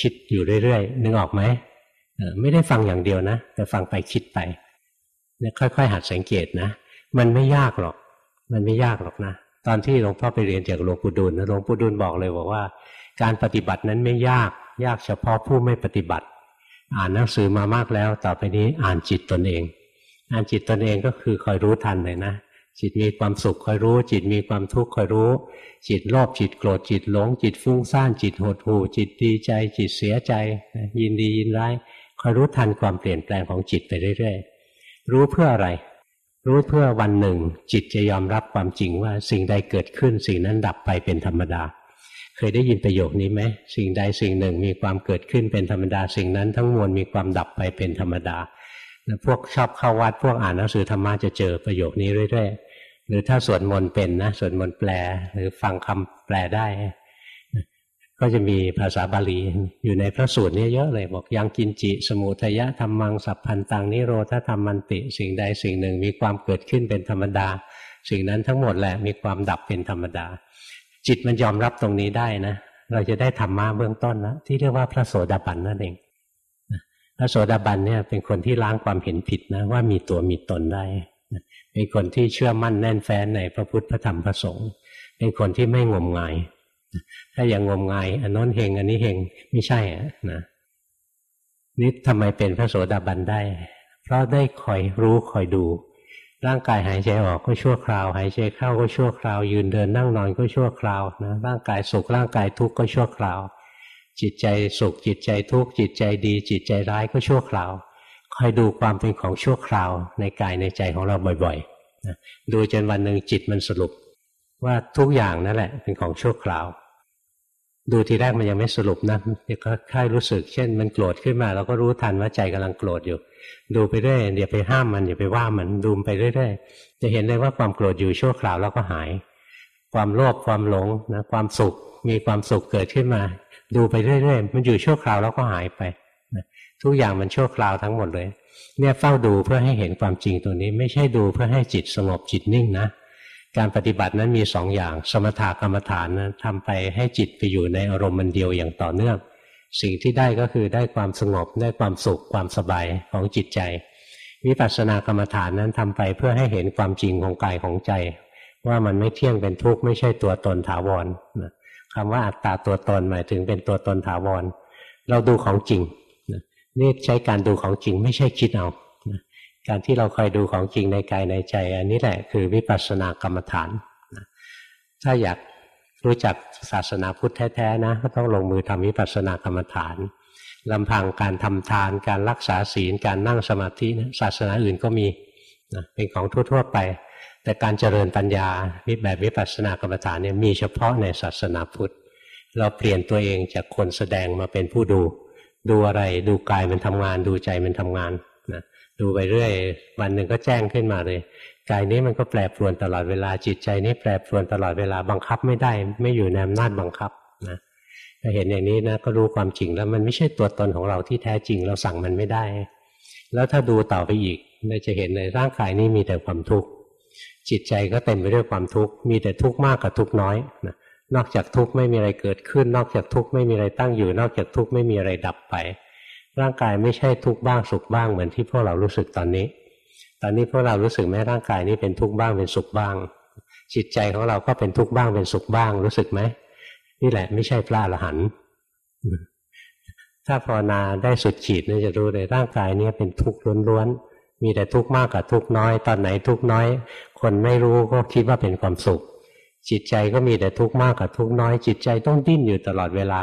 คิดอยู่เรื่อยๆนึกออกไหมไม่ได้ฟังอย่างเดียวนะ แต่ฟังไปคิดไปเนี่ยค่อย ๆ หัดสังเกตนะ มันไม่ยากหรอก มันไม่ยากหรอกนะ ตอนที่หลวงพ่อไปเรียนจากหลวงปู่ดูลนะหลวงปู่ดูลบอกเลยบอกว่า การปฏิบัตินั้นไม่ยาก ยากเฉพาะผู้ไม่ปฏิบัติ อ่านหนังสือมามากแล้ว ต่อไปนี้อ่านจิตตนเอง อ่านจิตตนเองก็คือคอยรู้ทันเลยนะจิตมีความสุขคอยรู้ จิตมีความทุกข์คอยรู้ จิตโลภจิตโกรธจิตหลง จิตฟุ้งซ่านจิตหดหู่ จิตดีใจ จิตเสียใจ ยินดียินร้ายคอยรู้ทันความเปลี่ยนแปลงของจิตไปเรื่อยๆ รู้เพื่ออะไร รู้เพื่อวันหนึ่ง จิตจะยอมรับความจริงว่าสิ่งใดเกิดขึ้น สิ่งนั้นดับไปเป็นธรรมดา เคยได้ยินประโยคนี้ไหมสิ่งใดสิ่งหนึ่งมีความเกิดขึ้นเป็นธรรมดา สิ่งนั้นทั้งมวลมีความดับไปเป็นธรรมดาพวกชอบเข้าวัดพวกอ่านหนังสือธรรมะจะเจอประโยคนี้เรื่อยๆหรือถ้าสวดมนต์เป็นนะสวดมนต์แปล หรือฟังคำแปลได้ ก็จะมีภาษาบาลีอยู่ในพระสูตรนี้เยอะเลยบอกยังกินจิ สมุทยะธรรมังสัพพันตังนิโรธธรรมมันติ สิ่งใดสิ่งหนึ่งมีความเกิดขึ้นเป็นธรรมดา สิ่งนั้นทั้งหมดแหละมีความดับเป็นธรรมดา จิตมันยอมรับตรงนี้ได้นะ เราจะได้ธรรมะเบื้องต้นแล้วที่เรียกว่าพระโสดาบันนั่นเองพระโสดาบันเนี่ยเป็นคนที่ล้างความเห็นผิดนะว่ามีตัวมีตนได้เป็นคนที่เชื่อมั่นแน่นแฟ้นในพระพุทธพระธรรมพระสงฆ์เป็นคนที่ไม่งมงาย ถ้าอย่างงมงายอันน้นเฮงอันนี้เฮงไม่ใช่อะนะนี่ทำไมเป็นพระโสดาบันได้ เพราะได้คอยรู้คอยดู ร่างกายหายใจออกก็ชั่วคราว หายใจเข้าก็ชั่วคราว ยืนเดินนั่งนอนก็ชั่วคราวนะร่างกายสุขร่างกายทุกข์ก็ชั่วคราว จิตใจสุขจิตใจทุกข์จิตใจดี จิตใจร้ายก็ชั่วคราวคอยดูความเป็นของชั่วคราวในกายในใจของเราบ่อยๆนะดูจนวันหนึ่งจิตมันสรุป ว่าทุกอย่างนั่นแหละ เป็นของชั่วคราว ดูทีแรกมันยังไม่สรุปนะก็ค่ายรู้สึก เช่น มันโกรธขึ้นมา เราก็รู้ทันว่าใจกำลังโกรธอยู่ ดูไปเรื่อยอย่าไปห้ามมันอย่าไปว่ามันดูไปเรื่อยๆจะเห็นเลยว่าความโกรธอยู่ชั่วคราวแล้วก็หาย ความโลภความหลงนะความสุขมีความสุขเกิดขึ้นมา ดูไปเรื่อยๆมันอยู่ชั่วคราวแล้วก็หายไปนะทุกอย่างมันชั่วคราวทั้งหมดเลย เนี่ยเฝ้าดูเพื่อให้เห็นความจริงตัวนี้ ไม่ใช่ดูเพื่อให้จิตสงบจิตนิ่งนะ การปฏิบัตินั้นมีสองอย่าง สมถกรรมฐานนะทำไปให้จิตไปอยู่ในอารมณ์มันเดียวอย่างต่อเนื่อง สิ่งที่ได้ก็คือได้ความสงบได้ความสุขความสบายของจิตใจ วิปัสสนากรรมฐานนั้นทำไปเพื่อให้เห็นความจริงของกายของใจ ว่ามันไม่เที่ยงเป็นทุกข์ไม่ใช่ตัวตนถาวรคำว่าอัตตาตัวตนหมายถึงเป็นตัวตนถาวร เราดูของจริงนี่ใช้การดูของจริงไม่ใช่คิดเอา การที่เราคอยดูของจริงในกายในใจ อันนี้แหละคือวิปัสสนากรรมฐาน ถ้าอยากรู้จักศาสนาพุทธแท้ๆนะก็ต้องลงมือทำวิปัสสนากรรมฐานลำพังการทำทาน การรักษาศีล การนั่งสมาธินะศาสนาอื่นก็มีนะเป็นของทั่วๆไป แต่การเจริญปัญญาวิแบบวิปัสสนากรรมฐานเนี่ยมีเฉพาะในศาสนาพุทธ เราเปลี่ยนตัวเองจากคนแสดงมาเป็นผู้ดู ดูอะไรดูกายมันทำงาน ดูใจมันทำงาน ดูไปเรื่อยวันหนึ่งก็แจ้งขึ้นมาเลยกายนี้มันก็แปรปรวนตลอดเวลาจิตใจนี้แปรปรวนตลอดเวลาบังคับไม่ได้ ไม่อยู่ในอำนาจบังคับนะถ้าเห็นอย่างนี้นะก็รู้ความจริงแล้วมันไม่ใช่ตัวตนของเราที่แท้จริงเราสั่งมันไม่ได้ แล้วถ้าดูต่อไปอีกเราจะเห็นเลยร่างกายนี้มีแต่ความทุกข์จิตใจก็เต็มไปด้วยความทุกข์มีแต่ทุกข์มากกับทุกข์น้อยนะนอกจากทุกข์ไม่มีอะไรเกิดขึ้น นอกจากทุกข์ไม่มีอะไรตั้งอยู่ นอกจากทุกข์ไม่มีอะไรดับไป ร่างกายไม่ใช่ทุกข์บ้างสุขบ้างเหมือนที่พวกเรารู้สึกตอนนี้ ตอนนี้พวกเรารู้สึกไหมร่างกายนี้เป็นทุกข์บ้างเป็นสุขบ้าง จิตใจของเราก็เป็นทุกข์บ้างเป็นสุขบ้าง รู้สึกไหมนี่แหละไม่ใช่พระอรหันต์ถ้าภาวนาได้สุดขีดนี่จะรู้เลยร่างกายนี้เป็นทุกข์ล้วนๆมีแต่ทุกข์มากกับทุกข์น้อย ตอนไหนทุกข์น้อย คนไม่รู้ก็คิดว่าเป็นความสุข จิตใจก็มีแต่ทุกข์มากกับทุกข์น้อย จิตใจต้องดิ้นอยู่ตลอดเวลา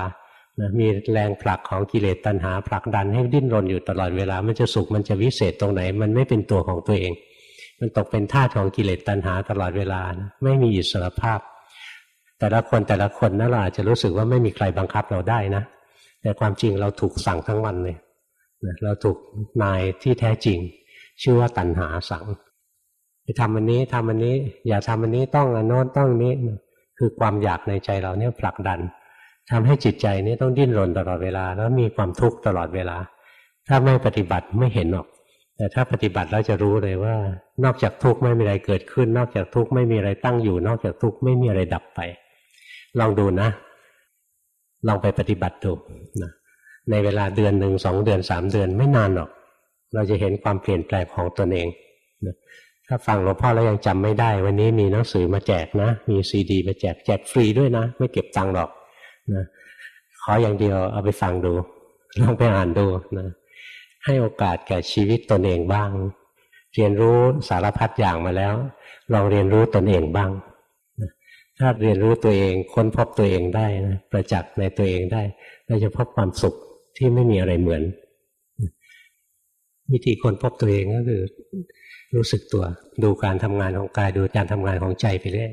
นะมีแรงผลักของกิเลสตัณหาผลักดันให้ดิ้นรนอยู่ตลอดเวลา มันจะสุขมันจะวิเศษตรงไหน มันไม่เป็นตัวของตัวเอง มันตกเป็นท่าของกิเลสตัณหาตลอดเวลานะไม่มีอิสรภาพ แต่ละคนแต่ละคนนั่นแหละจะรู้สึกว่าไม่มีใครบังคับเราได้นะ แต่ความจริงเราถูกสั่งทั้งวันเลยนะเราถูกนายที่แท้จริง ชื่อว่าตัณหาสั่งไปทำอันนี้ทำอันนี้ อย่าทำอันนี้ต้องอันโน้นต้องนี้ คือความอยากในใจเราเนี่ยผลักดัน ทำให้จิตใจนี้ต้องดิ้นรนตลอดเวลา แล้วมีความทุกข์ตลอดเวลา ถ้าไม่ปฏิบัติไม่เห็นหรอก แต่ถ้าปฏิบัติแล้วจะรู้เลยว่า นอกจากทุกข์ไม่มีอะไรเกิดขึ้น นอกจากทุกข์ไม่มีอะไรตั้งอยู่ นอกจากทุกข์ไม่มีอะไรดับไป ลองดูนะ ลองไปปฏิบัติดูนะในเวลาเดือนหนึ่งสองเดือนสามเดือนไม่นานหรอก เราจะเห็นความเปลี่ยนแปลงของตนเองถ้าฟังหลวงพ่อแล้วยังจำไม่ได้ วันนี้มีหนังสือมาแจกนะ มีซีดีมาแจกแจกฟรีด้วยนะ ไม่เก็บตังค์หรอก นะขออย่างเดียวเอาไปฟังดู ลองไปอ่านดูนะให้โอกาสแก่ชีวิตตนเองบ้าง เรียนรู้สารพัดอย่างมาแล้ว ลองเรียนรู้ตนเองบ้างถ้าเรียนรู้ตัวเองค้นพบตัวเองได้นะประจักษ์ในตัวเองได้เราจะพบความสุขที่ไม่มีอะไรเหมือน วิธีค้นพบตัวเองก็คือ รู้สึกตัว ดูการทำงานของกายดูการทำงานของใจไปเรื่อย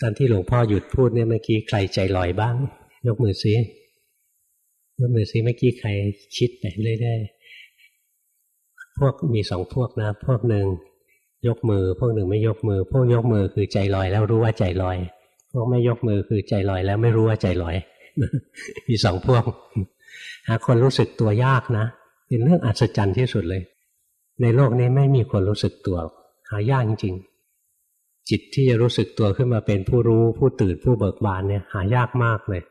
ตอนที่หลวงพ่อหยุดพูดเนี่ยเมื่อกี้ใครใจลอยบ้าง ยกมือซิยกมือซิเมื่อกี้ใครคิดไปเรื่อยๆพวกมีสองพวกนะ พวกหนึ่งยกมือ พวกหนึ่งไม่ยกมือ พวกยกมือคือใจลอยแล้วรู้ว่าใจลอย พวกไม่ยกมือคือใจลอยแล้วไม่รู้ว่าใจลอย มีสองพวกหาคนรู้สึกตัวยากนะเป็นเรื่องอัศจรรย์ที่สุดเลย ในโลกนี้ไม่มีคนรู้สึกตัว หายากจริง จิตที่จะรู้สึกตัวขึ้นมาเป็นผู้รู้ผู้ตื่นผู้เบิกบานเนี่ยหายากมากเลย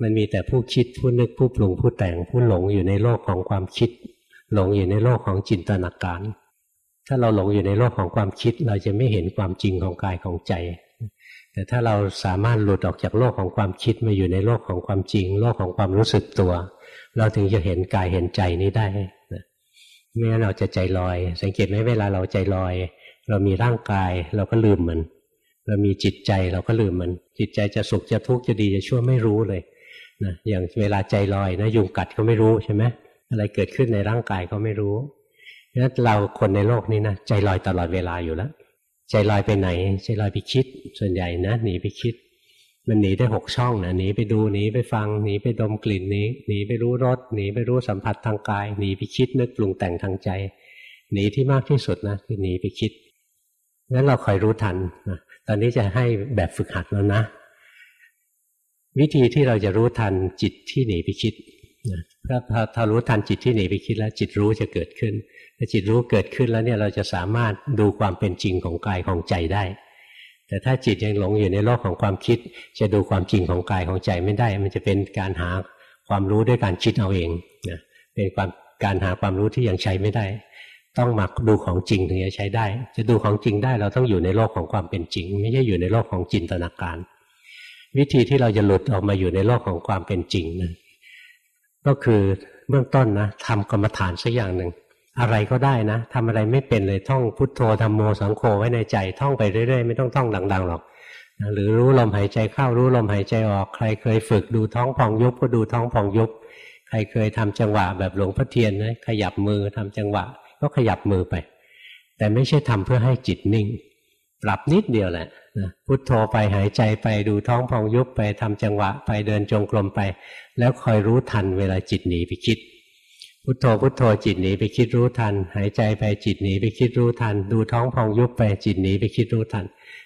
มันมีแต่ผู้คิดผู้นึกผู้ปรุงผู้แต่งผู้หลงอยู่ในโลกของความคิด หลงอยู่ในโลกของจินตนาการ ถ้าเราหลงอยู่ในโลกของความคิด เราจะไม่เห็นความจริงของกายของใจ แต่ถ้าเราสามารถหลุดออกจากโลกของความคิดมาอยู่ในโลกของความจริง โลกของความรู้สึกตัว เราถึงจะเห็นกายเห็นใจนี้ได้ไม่งั้นเราจะใจลอย สังเกตไหมเวลาเราใจลอย เรามีร่างกายเราก็ลืมมัน เรามีจิตใจเราก็ลืมมัน จิตใจจะสุขจะทุกข์จะดีจะชั่วไม่รู้เลยนะอย่างเวลาใจลอยนะยุงกัดก็ไม่รู้ใช่ไหมอะไรเกิดขึ้นในร่างกายก็ไม่รู้นั้นเราคนในโลกนี้นะใจลอยตลอดเวลาอยู่แล้ว ใจลอยไปไหน ใจลอยไปคิด ส่วนใหญ่นะหนีไปคิด มันหนีได้หกช่องนะหนีไปดูหนีไปฟังหนีไปดมกลิ่นนี้หนีไปรู้รสหนีไปรู้สัมผัสทางกายหนีไปคิดนึกปรุงแต่งทางใจหนีที่มากที่สุดนะคือหนีไปคิด งั้นเราคอยรู้ทันนะตอนนี้จะให้แบบฝึกหัดแล้วนะ วิธีที่เราจะรู้ทันจิตที่หนีไปคิดถ้าถ้ารู้ทันจิตที่หนีไปคิดแล้ว จิตรู้จะเกิดขึ้นถ้าจิตรู้เกิดขึ้นแล้วเนี่ยเราจะสามารถดูความเป็นจริงของกายของใจได้ แต่ถ้าจิตยังหลงอยู่ในโลกของความคิด จะดูความจริงของกายของใจไม่ได้ มันจะเป็นการหาความรู้ด้วยการคิดเอาเองนะเป็นความการหาความรู้ที่ยังใช้ไม่ได้ ต้องมาดูของจริงถึงจะใช้ได้ จะดูของจริงได้เราต้องอยู่ในโลกของความเป็นจริง ไม่ใช่อยู่ในโลกของจินตนาการ วิธีที่เราจะหลุดออกมาอยู่ในโลกของความเป็นจริงนะก็คือเบื้องต้นนะทำกรรมฐานสักอย่างหนึ่งอะไรก็ได้นะทำอะไรไม่เป็นเลยท่องพุทโธธรรมโมสังโฆไว้ในใจท่องไปเรื่อยๆ ไม่ต้องท่องดังๆหรอกหรือรู้ลมหายใจเข้ารู้ลมหายใจออก ใครเคยฝึกดูท้องพองยุบก็ดูท้องพองยุบ ใครเคยทำจังหวะแบบหลวงพ่อเทียนนะขยับมือทำจังหวะ ก็ขยับมือไป แต่ไม่ใช่ทำเพื่อให้จิตนิ่ง ปรับนิดเดียวแหละนะพุทโธไปหายใจไปดูท้องพองยุบไปทำจังหวะไปเดินจงกรมไป แล้วคอยรู้ทันเวลาจิตหนีไปคิด พุทโธพุทโธจิตหนีไปคิดรู้ทัน หายใจไปจิตหนีไปคิดรู้ทัน ดูท้องพองยุบไปจิตหนีไปคิดรู้ทัน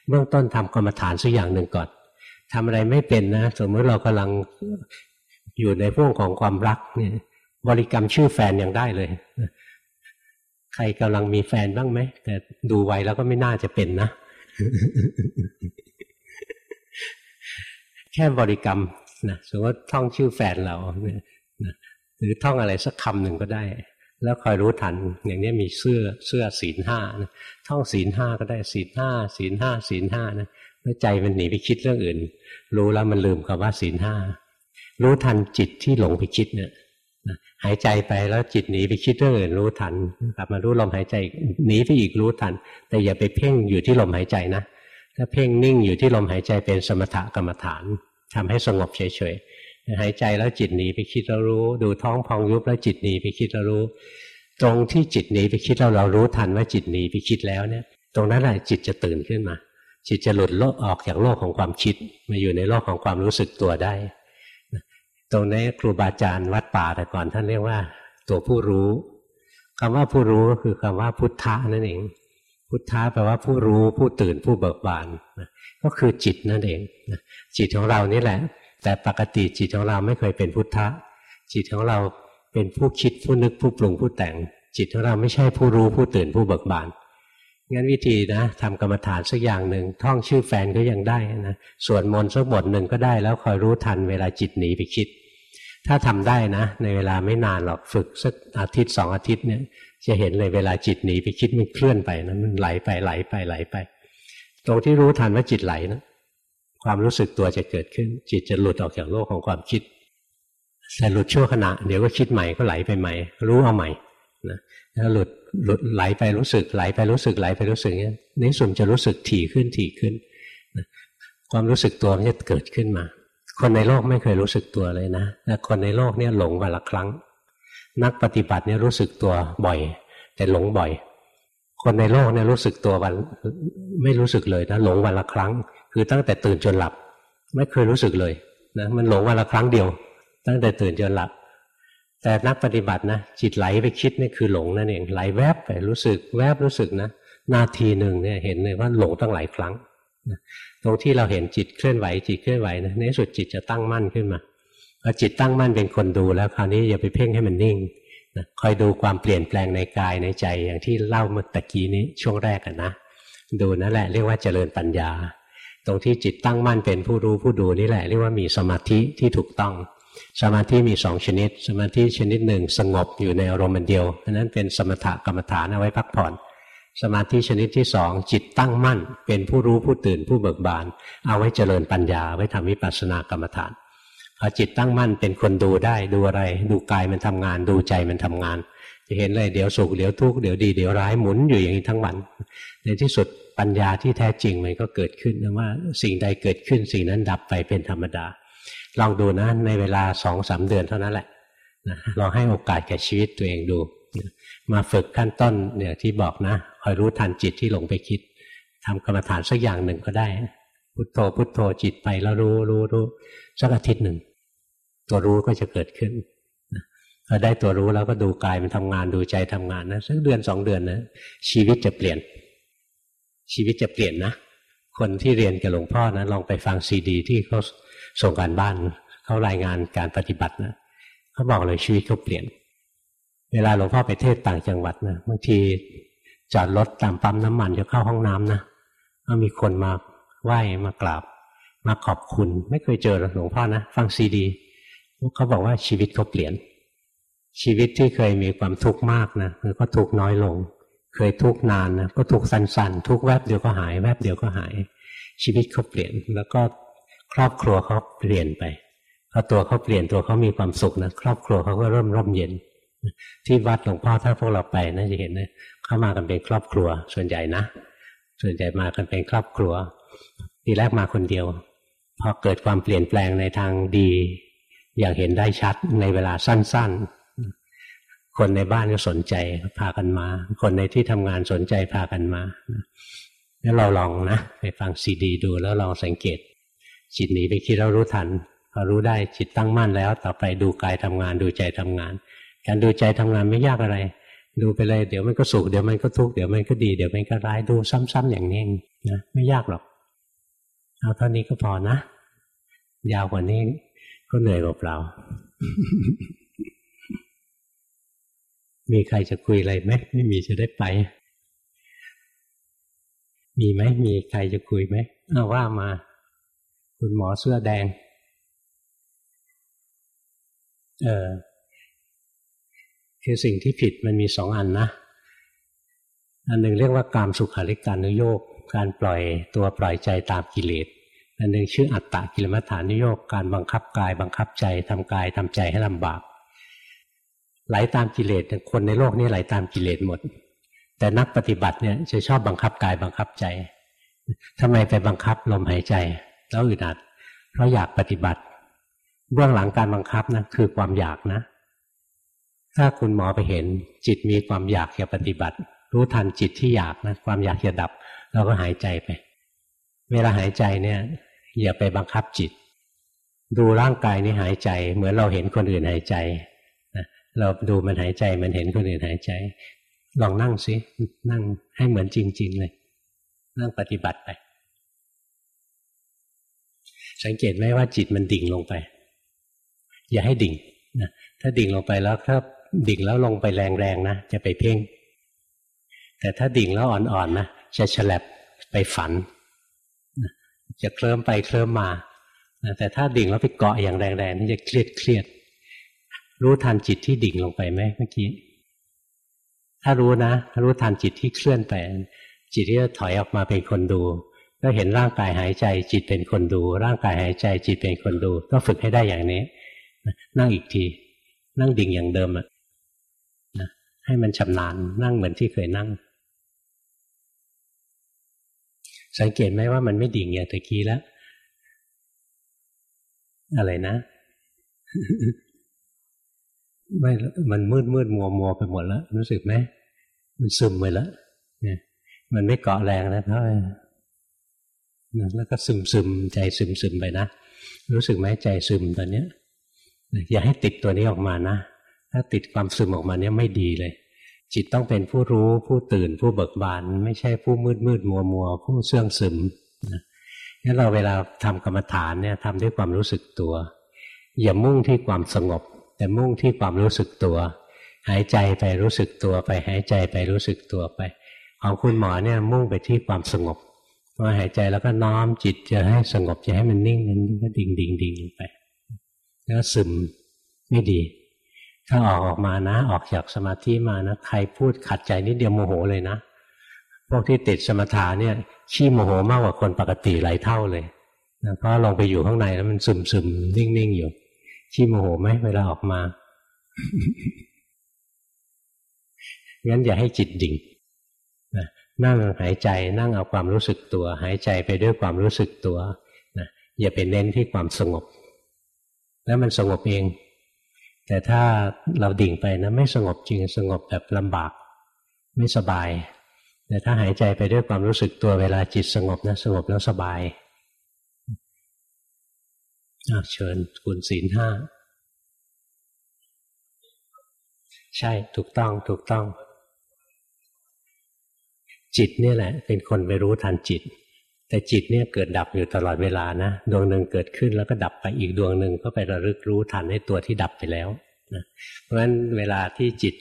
เบื้องต้นทำกรรมฐานสักอย่างหนึ่งก่อนทำอะไรไม่เป็นนะ สมมติเรากำลังอยู่ในพวกของความรักเนี่ยบริกรรมชื่อแฟนยังได้เลย ใครกำลังมีแฟนบ้างไหม แต่ดูไวแล้วก็ไม่น่าจะเป็นนะ แค่บริกรรมนะสมมติท่องชื่อแฟนเราหรือท่องอะไรสักคำหนึ่งก็ได้ แล้วคอยรู้ทัน อย่างนี้มีเสื้อเสื้อศีลห้านะท่องศีลห้าก็ได้ศีลห้าศีลห้าศีลห้านะเมื่อใจมันหนีไปคิดเรื่องอื่น รู้แล้วมันลืมคำว่าศีลห้ารู้ทันจิตที่หลงไปคิดเนี่ย หายใจไปแล้วจิตหนีไปคิดเรื่องอื่นรู้ทันกลับมารู้ลมหายใจหนีไปอีกรู้ทัน แต่อย่าไปเพ่งอยู่ที่ลมหายใจนะถ้าเพ่งนิ่งอยู่ที่ลมหายใจเป็นสมถกรรมฐานทำให้สงบเฉยๆหายใจแล้วจิตหนีไปคิดเรารู้ ดูท้องพองยุบแล้วจิตหนีไปคิดเรารู้ ตรงที่จิตหนีไปคิดเราเรารู้ทันว่าจิตหนีไปคิดแล้วเนี่ย ตรงนั้นแหละจิตจะตื่นขึ้นมา จิตจะหลุดโลกออกจากโลกของความคิดมาอยู่ในโลกของความรู้สึกตัวได้ ตรงนี้ครูบาอาจารย์วัดป่าแต่ก่อนท่านเรียกว่า ตัวผู้รู้คำว่าผู้รู้ก็คือคำว่าพุทธะนั่นเอง พุทธะแปลว่าผู้รู้ผู้ตื่นผู้เบิกบานก็คือจิตนั่นเองจิตของเรานี่แหละ แต่ปกติจิตของเราไม่เคยเป็นพุทธะ จิตของเราเป็นผู้คิดผู้นึกผู้ปรุงผู้แต่ง จิตของเราไม่ใช่ผู้รู้ผู้ตื่นผู้เบิกบานงั้นวิธีนะทำกรรมฐานสักอย่างหนึ่งท่องชื่อแฟนก็ยังได้นะสวดมนต์สักบทหนึ่งก็ได้แล้วคอยรู้ทันเวลาจิตหนีไปคิด ถ้าทำได้นะ ในเวลาไม่นานหรอกฝึกสักอาทิตย์สองอาทิตย์เนี่ย จะเห็นเลยเวลาจิตหนีไปคิดมันเคลื่อนไปนะมันไหลไปไหลไปไหลไป ตรงที่รู้ทันว่าจิตไหลนะความรู้สึกตัวจะเกิดขึ้น จิตจะหลุดออกจากโลกของความคิดแต่หลุดชั่วขณะ เดี๋ยวก็คิดใหม่ก็ไหลไปใหม่ รู้เอาใหม่นะแล้วหลุดหลุดไหลไปรู้สึกไหลไปรู้สึกไหลไปรู้สึกเนี้ยในสุดจะรู้สึกถี่ขึ้นถี่ขึ้นนะความรู้สึกตัวมันจะเกิดขึ้นมา คนในโลกไม่เคยรู้สึกตัวเลยนะแต่คนในโลกเนี่ยหลงวันละครั้ง นักปฏิบัติเนี่ยรู้สึกตัวบ่อย แต่หลงบ่อย คนในโลกเนี่ยรู้สึกตัววันไม่รู้สึกเลยนะหลงวันละครั้ง คือตั้งแต่ตื่นจนหลับ ไม่เคยรู้สึกเลยนะมันหลงวันละครั้งเดียว ตั้งแต่ตื่นจนหลับ แต่นักปฏิบัตินะจิตไหลไปคิดนี่คือหลงนั่นเองไหลแวบไปรู้สึกแวบรู้สึกนะนาทีหนึ่งเนี่ยเห็นเลยว่าหลงตั้งหลายครั้ง ตรงที่เราเห็นจิตเคลื่อนไหวจิตเคลื่อนไหวนะในสุดจิตจะตั้งมั่นขึ้นมาพอจิตตั้งมั่นเป็นคนดูแล้วคราวนี้อย่าไปเพ่งให้มันนิ่งนะคอยดูความเปลี่ยนแปลงในกายในใจอย่างที่เล่าเมื่อตะกี้นี้ช่วงแรกกันนะดูนั่นแหละเรียกว่าเจริญปัญญา ตรงที่จิตตั้งมั่นเป็นผู้รู้ผู้ดูนี่แหละเรียกว่ามีสมาธิที่ถูกต้อง สมาธิมีสองชนิด สมาธิชนิดหนึ่งสงบอยู่ในอารมณ์เดียวนั้นเป็นสมถกรรมฐานเอาไว้พักผ่อน สมาธิชนิดที่สองจิตตั้งมั่น เป็นผู้รู้ผู้ตื่นผู้เบิกบาน เอาไว้เจริญปัญญาไว้ทำวิปัสสนากรรมฐานพอจิตตั้งมั่นเป็นคนดูได้ดูอะไร ดูกายมันทำงาน ดูใจมันทำงาน จะเห็นเลยเดี๋ยวสุขเดี๋ยวทุกข์เดี๋ยวดีเดี๋ยวร้ายหมุนอยู่อย่างนี้ทั้งวัน ในที่สุดปัญญาที่แท้จริงมันก็เกิดขึ้นนะว่าสิ่งใดเกิดขึ้นสิ่งนั้นดับไปเป็นธรรมดา ลองดูนะในเวลาสองสาเดือนเท่านั้นแหละนะลองให้โอกาสแก่ชีวิตตัวเองดู มาฝึกขั้นต้นเนี่ยที่บอกนะ คอยรู้ทันจิตที่หลงไปคิดทำกรรมฐานสักอย่างหนึ่งก็ได้ พุทโธพุทโธจิตไปแล้วรู้รู้รู้สักอาทิตย์หนึ่ง ตัวรู้ก็จะเกิดขึ้นพอได้ตัวรู้แล้วก็ดูกายมันทำงานดูใจทำงานนะสักเดือนสองเดือนนะชีวิตจะเปลี่ยน ชีวิตจะเปลี่ยนนะคนที่เรียนกับหลวงพ่อนะลองไปฟังซีดี ที่เขาส่งการบ้านเขารายงานการปฏิบัตินะเขาบอกเลยชีวิตเขาเปลี่ยน เวลาหลวงพ่อไปเทศต่างจังหวัดนะบางที จอดรถตามปั๊มน้ำมันจะเข้าห้องน้ำนะก็มีคนมาไหว้มากราบ มาขอบคุณ ไม่เคยเจอหลวงพ่อนะฟังซีดีเขาบอกว่าชีวิตเขาเปลี่ยน ชีวิตที่เคยมีความทุกข์มากนะมันก็ทุกข์น้อยลง เคยทุกข์นานนะก็ทุกข์สั้นๆ ทุกแวบเดียวก็หาย แวบเดียวก็หาย ชีวิตเขาเปลี่ยน แล้วก็ครอบครัวเขาเปลี่ยนไปพอตัวเขาเปลี่ยนตัวเขามีความสุขนะครอบครัวเขาก็เริ่มร่มเย็น ที่วัดหลวงพ่อถ้าพวกเราไปน่าจะเห็นนะเข้ามากันเป็นครอบครัว ส่วนใหญ่นะ ส่วนใหญ่มากันเป็นครอบครัว ทีแรกมาคนเดียว พอเกิดความเปลี่ยนแปลงในทางดี อย่างเห็นได้ชัดในเวลาสั้น ๆ คนในบ้านก็สนใจพากันมา คนในที่ทำงานสนใจพากันมาแล้วเราลองนะไปฟังซีดี ดูแล้วลองสังเกต จิตหนีไปคิดแล้วรู้ทันพอรู้ได้จิตตั้งมั่นแล้ว ต่อไปดูกายทำงานดูใจทำงาน การดูใจทำงานไม่ยากอะไร ดูไปเลยเดี๋ยวมันก็สุขเดี๋ยวมันก็ทุกข์เดี๋ยวมันก็ดีเดี๋ยวมันก็ร้ายดูซ้ำๆอย่างนี้นะไม่ยากหรอก เอาเท่านี้ก็พอนะยาวกว่านี้ก็เหนื่อยกว่าเปล่ามีใครจะคุยอะไรไหมไม่มีจะได้ไป มีไหมมีใครจะคุยไหมเอาว่ามา คุณหมอเสื้อแดง เออ คือสิ่งที่ผิดมันมีสองอันนะ อันหนึ่งเรียกว่ากามสุขาริการนุโยกการปล่อยตัวปล่อยใจตามกิเลส อันหนึ่งชื่ออัตตะกิลมัฏฐานุโยกการบังคับกายบังคับใจทำกายทำใจให้ลำบากไหลาตามกิเลสคนในโลกนี้ไหลาตามกิเลสหมด แต่นักปฏิบัติเนี่ยจะชอบบังคับกายบังคับใจทำไมไปบังคับลมหายใจ แล้วอึดอัด เพราะอยากปฏิบัติ เบื้องหลังการบังคับนะคือความอยากนะ ถ้าคุณหมอไปเห็นจิตมีความอยากจะปฏิบัติ รู้ทันจิตที่อยากนะความอยากจะดับ เราก็หายใจไป เวลาหายใจเนี่ย อย่าไปบังคับจิต ดูร่างกายนี้หายใจ เหมือนเราเห็นคนอื่นหายใจเราดูมันหายใจมันเห็นคนอื่นหายใจ ลองนั่งสินั่งให้เหมือนจริง ๆ เลย นั่งปฏิบัติไป สังเกตไหมว่าจิตมันดิ่งลงไป อย่าให้ดิ่งนะถ้าดิ่งลงไปแล้วถ้า ดิ่งแล้วลงไปแรงๆนะจะไปเพ่ง แต่ถ้าดิ่งแล้วอ่อนๆนะจะฉลับไปฝัน จะเคลิ้มไปเคลิ้มมา แต่ถ้าดิ่งแล้วไปเกาะอย่างแรงๆนี่จะเครียดเครียดรู้ทันจิตที่ดิ่งลงไปไหมเมื่อกี้ถ้ารู้นะรู้ทันจิตที่เคลื่อนไป จิตที่จะถอยออกมาเป็นคนดูก็เห็นร่างกายหายใจ จิตเป็นคนดู ร่างกายหายใจ จิตเป็นคนดู ก็ฝึกให้ได้อย่างนี้ นั่งอีกที นั่งดิ่งอย่างเดิมอะ ให้มันชำนาญนั่งเหมือนที่เคยนั่ง สังเกตไหมว่ามันไม่ดิ่งอย่างตะกี้แล้ว อะไรนะไม่มันมืดมืดมัวมัวไปหมดแล้ว รู้สึกไหมมันซึมไปแล้วเนี่ยมันไม่เกาะแรงนะเพราะแล้วก็ซึมซึมใจซึมซึมไปนะ รู้สึกไหมใจซึมตอนเนี้ยอย่าให้ติดตัวนี้ออกมานะ ถ้าติดความซึมออกมาเนี้ยไม่ดีเลย จิตต้องเป็นผู้รู้ผู้ตื่นผู้เบิกบาน ไม่ใช่ผู้มืดมืดมัวมัวผู้เสื่องซึมนะงั้นเราเวลาทำกรรมฐานเนี่ยทำด้วยความรู้สึกตัว อย่ามุ่งที่ความสงบ แต่มุ่งที่ความรู้สึกตัว หายใจไปรู้สึกตัวไปหายใจไปรู้สึกตัวไป ของคุณหมอเนี่ยมุ่งไปที่ความสงบพอหายใจแล้วก็น้อมจิตจะให้สงบจะให้มันนิ่งนั้นก็ดิ่งดิ่งดิ่งไป แล้วซึมไม่ดี ถ้าออกออกมานะ ออกจากสมาธิมานะ ใครพูดขัดใจนิดเดียวโมโหเลยนะพวกที่ติดสมถะเนี่ยขี้โมโหมากกว่าคนปกติหลายเท่าเลยนะเพราะลงไปอยู่ข้างในแล้วมันซึมซึมนิ่งนิ่งอยู่ขี้โมโหไหมเวลาออกมางั้นอย่าให้จิตดิ่งนะนั่งหายใจนั่งเอาความรู้สึกตัว หายใจไปด้วยความรู้สึกตัวนะอย่าไปเน้นที่ความสงบ แล้วมันสงบเอง แต่ถ้าเราดิ่งไปนะไม่สงบจริงสงบแบบลำบาก ไม่สบาย แต่ถ้าหายใจไปด้วยความรู้สึกตัวเวลาจิตสงบนะสงบแล้วสบายเชิญคุณศีลห้าใช่ถูกต้องถูกต้อง จิตเนี่ยแหละ เป็นคนไปรู้ทันจิต แต่จิตเนี่ยเกิดดับอยู่ตลอดเวลานะดวงหนึ่งเกิดขึ้นแล้วก็ดับไปอีกดวงหนึ่งก็ไประลึกรู้ทันในตัวที่ดับไปแล้วนะเพราะฉะนั้นเวลาที่จิต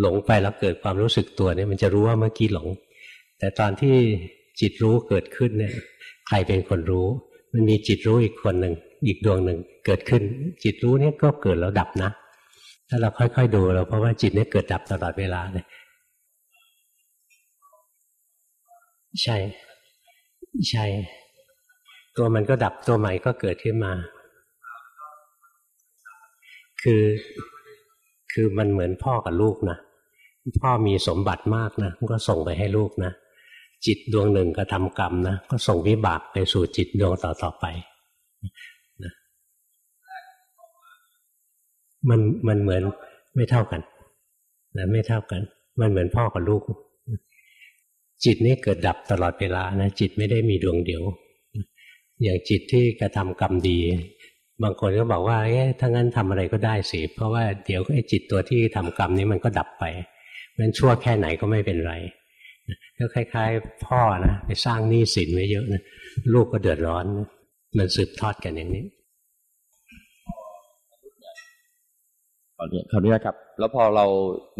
หลงไปแล้วเกิดความรู้สึกตัวเนี่ยมันจะรู้ว่าเมื่อกี้หลง แต่ตอนที่จิตรู้เกิดขึ้นเนี่ยใครเป็นคนรู้ มันมีจิตรู้อีกคนหนึ่งอีกดวงหนึ่งเกิดขึ้น จิตรู้นี่ก็เกิดแล้วดับนะถ้าเราค่อยๆดูเราเพราะว่าจิตเนี่ยเกิดดับตลอดเวลาเลยใช่ ใช่ ตัวมันก็ดับตัวใหม่ก็เกิดขึ้นมา คือคือมันเหมือนพ่อกับลูกนะพ่อมีสมบัติมากนะก็ส่งไปให้ลูกนะจิตดวงหนึ่งกระทำกรรมนะก็ส่งวิบากไปสู่จิตดวงต่อๆไปมันมันเหมือนไม่เท่ากันนะไม่เท่ากัน มันเหมือนพ่อกับลูก จิตนี้เกิดดับตลอดเวลานะจิตไม่ได้มีดวงเดียว อย่างจิตที่กระทำกรรมดี บางคนก็บอกว่าเอ๊ะถ้างั้นทำอะไรก็ได้สิเพราะว่าเดี๋ยวไอ้จิตตัวที่ทำกรรมนี้มันก็ดับไปมันชั่วแค่ไหนก็ไม่เป็นไรก็คล้าย ๆ พ่อนะไปสร้างหนี้สินไว้เยอะนะลูกก็เดือดร้อนมันสืบทอดกันอย่างนี้ขออนุญาตครับ แล้วพอเรา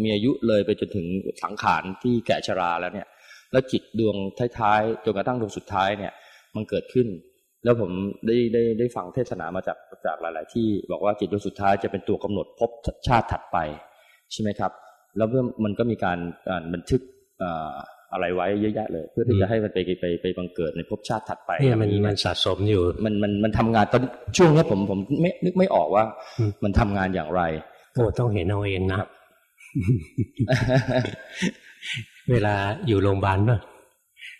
มีอายุเลยไปจนถึงสังขารที่แก่ชราแล้วเนี่ย แล้วจิตดวงท้ายๆจนกระทั่งดวงสุดท้ายเนี่ย มันเกิดขึ้น แล้วผมได้ได้ได้ฟังเทศนามาจากจากหลาย ๆ ที่บอกว่าจิตดวงสุดท้ายจะเป็นตัวกำหนดพบชาติถัดไปใช่ไหมครับ แล้วเมื่อมันก็มีการบันทึกอะไรไว้เยอะแยะเลย เพื่อที่จะให้มันไปไปไปบังเกิดในภพชาติถัดไปเนี่ยมันมันสะสมอยู่ มันมันมันทำงานตอนช่วงนี้ผมผมไม่นึกไม่ออกว่า มันทำงานอย่างไรโอ้ต้องเห็นเอาเองนะ เวลาอยู่โรงพยาบาลป่ะ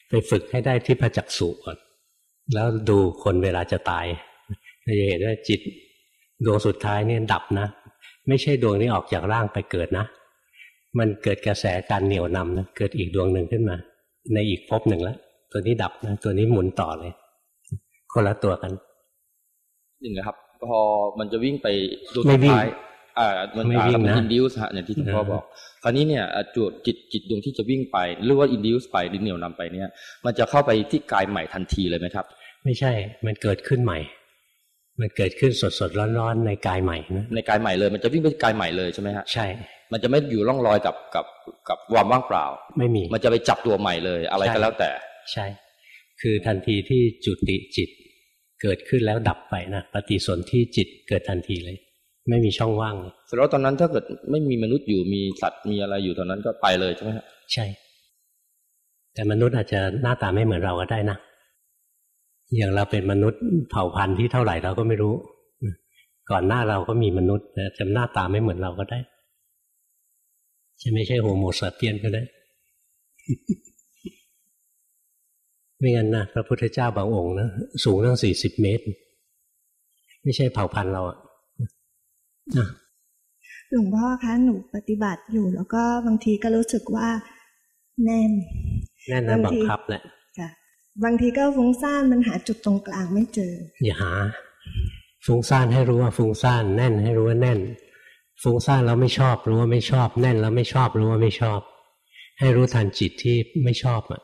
ไปฝึกให้ได้ที่พระจักสุก่อน แล้วดูคนเวลาจะตายเราจะเห็นว่าจิตดวงสุดท้ายเนี่ยดับนะ ไม่ใช่ดวงนี้ออกจากร่างไปเกิดนะ มันเกิดกระแสการเหนี่ยวนำนะเกิดอีกดวงหนึ่งขึ้นมา ในอีกภพหนึ่งแล้วตัวนี้ดับนะตัวนี้หมุนต่อเลย คนละตัวกันหนึ่งนะครับ พอมันจะวิ่งไปดวงสุดท้าย อ่ามันอ่ามัน induce ฮะอย่างที่หลวงพ่อบอก คราวนี้เนี่ยจุติจิตจิตดวงที่จะวิ่งไป หรือว่า induceส์ไปดินเหนียวนำไปเนี่ย มันจะเข้าไปที่กายใหม่ทันทีเลยไหมครับ ไม่ใช่ มันเกิดขึ้นใหม่ มันเกิดขึ้นสดสดร้อนๆในกายใหม่นะในกายใหม่เลย มันจะวิ่งไปกายใหม่เลยใช่ไหมฮะใช่ มันจะไม่อยู่ร่องรอยกับกับกับความว่างเปล่า ไม่มี มันจะไปจับตัวใหม่เลยอะไรก็แล้วแต่ ใช่ คือทันทีที่จุติจิตเกิดขึ้นแล้วดับไปนะปฏิสนธิจิตเกิดทันทีเลย ไม่มีช่องว่างแสดงว่าตอนนั้นถ้าเกิดไม่มีมนุษย์อยู่มีสัตว์มีอะไรอยู่ตอนนั้นก็ไปเลยใช่ไหมฮะใช่ แต่มนุษย์อาจจะหน้าตาไม่เหมือนเราก็ได้นะอย่างเราเป็นมนุษย์เผ่าพันธุ์ที่เท่าไหร่เราก็ไม่รู้ก่อนหน้าเราก็มีมนุษย์แต่จำหน้าตาไม่เหมือนเราก็ได้ใช่ไม่ใช่โฮโมซาเปียนก็ได้ไม่งั้นนะพระพุทธเจ้าบางองค์นะสูงตั้งสี่สิบเมตร ไม่ใช่เผ่าพันธุ์เราอะอะ หลวงพ่อคะหนูปฏิบัติอยู่ แล้วก็บางทีก็รู้สึกว่าแน่นแน่นนะบาบังทีงคับแหละค่ะบางทีก็ฟุ้งซ่านมันหาจุดตรงกลางไม่เจอ อย่าหา ฟุ้งซ่านให้รู้ว่าฟุ้งซ่านแน่นให้รู้ว่าแน่น ฟุ้งซ่านแล้วไม่ชอบรู้ว่าไม่ชอบ แน่นแล้วไม่ชอบรู้ว่าไม่ชอบ ให้รู้ทันจิตที่ไม่ชอบอะ